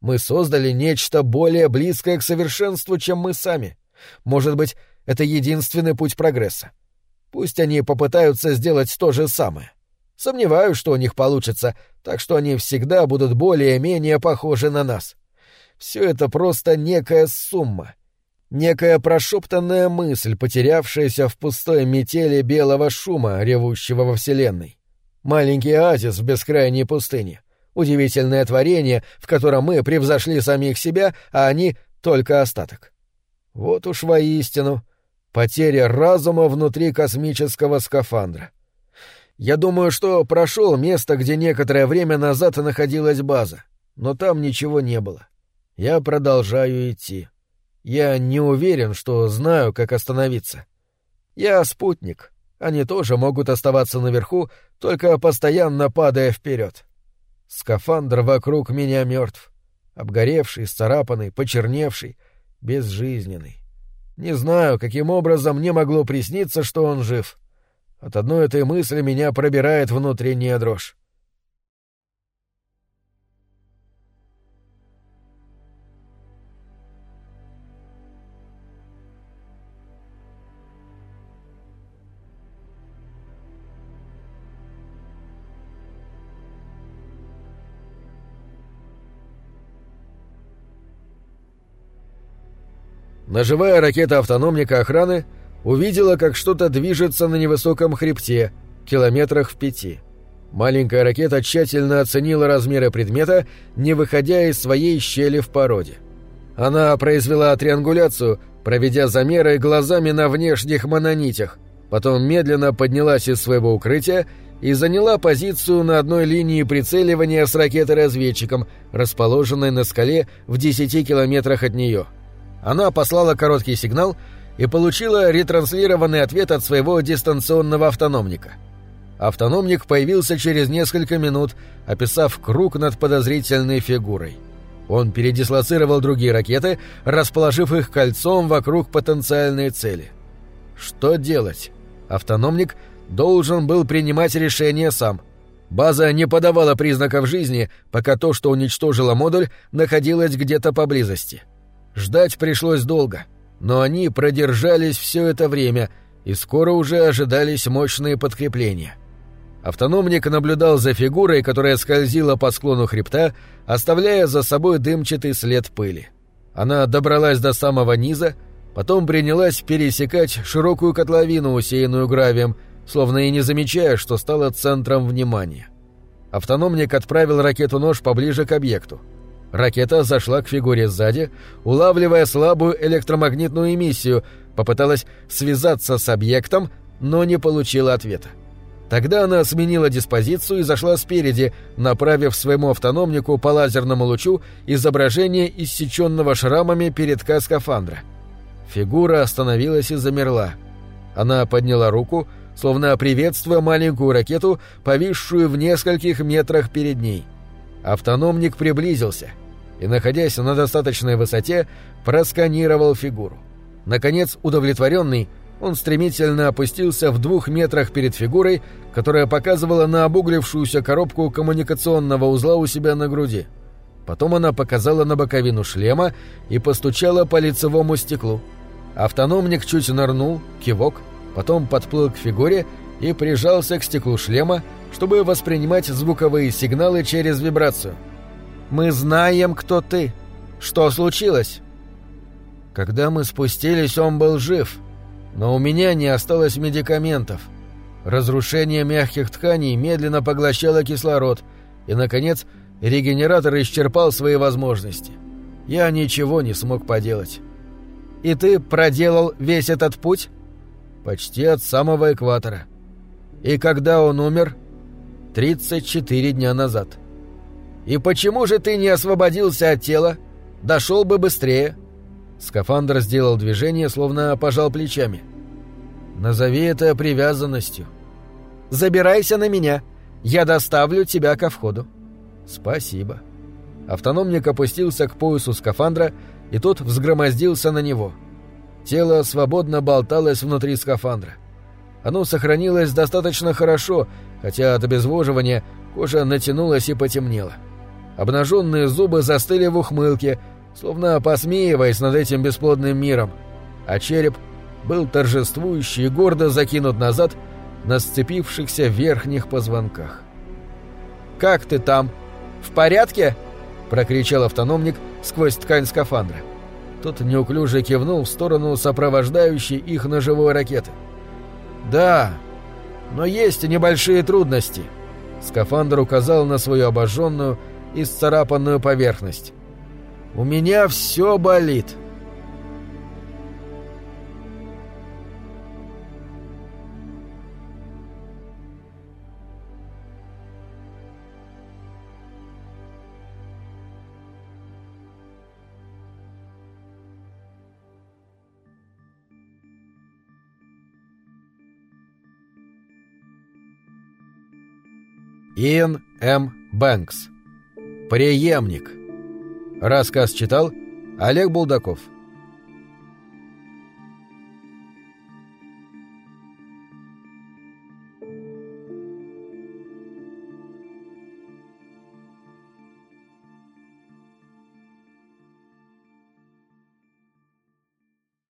Мы создали нечто более близкое к совершенству, чем мы сами. Может быть, это единственный путь прогресса. Пусть они попытаются сделать то же самое. Сомневаюсь, что у них получится, так что они всегда будут более-менее похожи на нас. Все это просто некая сумма. Некая прошептанная мысль, потерявшаяся в пустой метели белого шума, ревущего во Вселенной. Маленький оазис в бескрайней пустыне. Удивительное творение, в котором мы превзошли самих себя, а они — только остаток. Вот уж воистину потеря разума внутри космического скафандра. Я думаю, что прошел место, где некоторое время назад находилась база, но там ничего не было. Я продолжаю идти. Я не уверен, что знаю, как остановиться. Я спутник. Они тоже могут оставаться наверху, только постоянно падая вперед. Скафандр вокруг меня мертв. Обгоревший, сцарапанный, почерневший, безжизненный. Не знаю, каким образом мне могло присниться, что он жив. От одной этой мысли меня пробирает внутренняя дрожь. Ножевая ракета автономника охраны увидела, как что-то движется на невысоком хребте, километрах в пяти. Маленькая ракета тщательно оценила размеры предмета, не выходя из своей щели в породе. Она произвела триангуляцию, проведя замеры глазами на внешних мононитях, потом медленно поднялась из своего укрытия и заняла позицию на одной линии прицеливания с ракетой-разведчиком, расположенной на скале в 10 километрах от нее. — она послала короткий сигнал и получила ретранслированный ответ от своего дистанционного автономника. Автономник появился через несколько минут, описав круг над подозрительной фигурой. Он передислоцировал другие ракеты, расположив их кольцом вокруг потенциальной цели. Что делать? Автономник должен был принимать решение сам. База не подавала признаков жизни, пока то, что уничтожило модуль, находилось где-то поблизости. — Ждать пришлось долго, но они продержались все это время, и скоро уже ожидались мощные подкрепления. Автономник наблюдал за фигурой, которая скользила по склону хребта, оставляя за собой дымчатый след пыли. Она добралась до самого низа, потом принялась пересекать широкую котловину, усеянную гравием, словно и не замечая, что стала центром внимания. Автономник отправил ракету-нож поближе к объекту. Ракета зашла к фигуре сзади, улавливая слабую электромагнитную эмиссию, попыталась связаться с объектом, но не получила ответа. Тогда она сменила диспозицию и зашла спереди, направив своему автономнику по лазерному лучу изображение иссеченного шрамами передка скафандра. Фигура остановилась и замерла. Она подняла руку, словно приветствуя маленькую ракету, повисшую в нескольких метрах перед ней. Автономник приблизился — и, находясь на достаточной высоте, просканировал фигуру. Наконец, удовлетворенный, он стремительно опустился в двух метрах перед фигурой, которая показывала на обуглившуюся коробку коммуникационного узла у себя на груди. Потом она показала на боковину шлема и постучала по лицевому стеклу. Автономник чуть нырнул, кивок, потом подплыл к фигуре и прижался к стеклу шлема, чтобы воспринимать звуковые сигналы через вибрацию – мы знаем, кто ты. Что случилось?» Когда мы спустились, он был жив, но у меня не осталось медикаментов. Разрушение мягких тканей медленно поглощало кислород, и, наконец, регенератор исчерпал свои возможности. Я ничего не смог поделать. «И ты проделал весь этот путь?» «Почти от самого экватора». «И когда он умер?» «34 дня назад». «И почему же ты не освободился от тела? Дошел бы быстрее». Скафандр сделал движение, словно пожал плечами. «Назови это привязанностью». «Забирайся на меня. Я доставлю тебя ко входу». «Спасибо». Автономник опустился к поясу скафандра, и тот взгромоздился на него. Тело свободно болталось внутри скафандра. Оно сохранилось достаточно хорошо, хотя от обезвоживания кожа натянулась и потемнела. Обнаженные зубы застыли в ухмылке, словно посмеиваясь над этим бесплодным миром, а череп был торжествующий и гордо закинут назад на сцепившихся верхних позвонках. «Как ты там? В порядке?» — прокричал автономник сквозь ткань скафандра. Тот неуклюже кивнул в сторону сопровождающей их ножевой ракеты. «Да, но есть небольшие трудности», — скафандр указал на свою обожженную и сцарапанную поверхность. У меня все болит. Иэн М. Бэнкс. Преемник. Рассказ читал Олег Булдаков.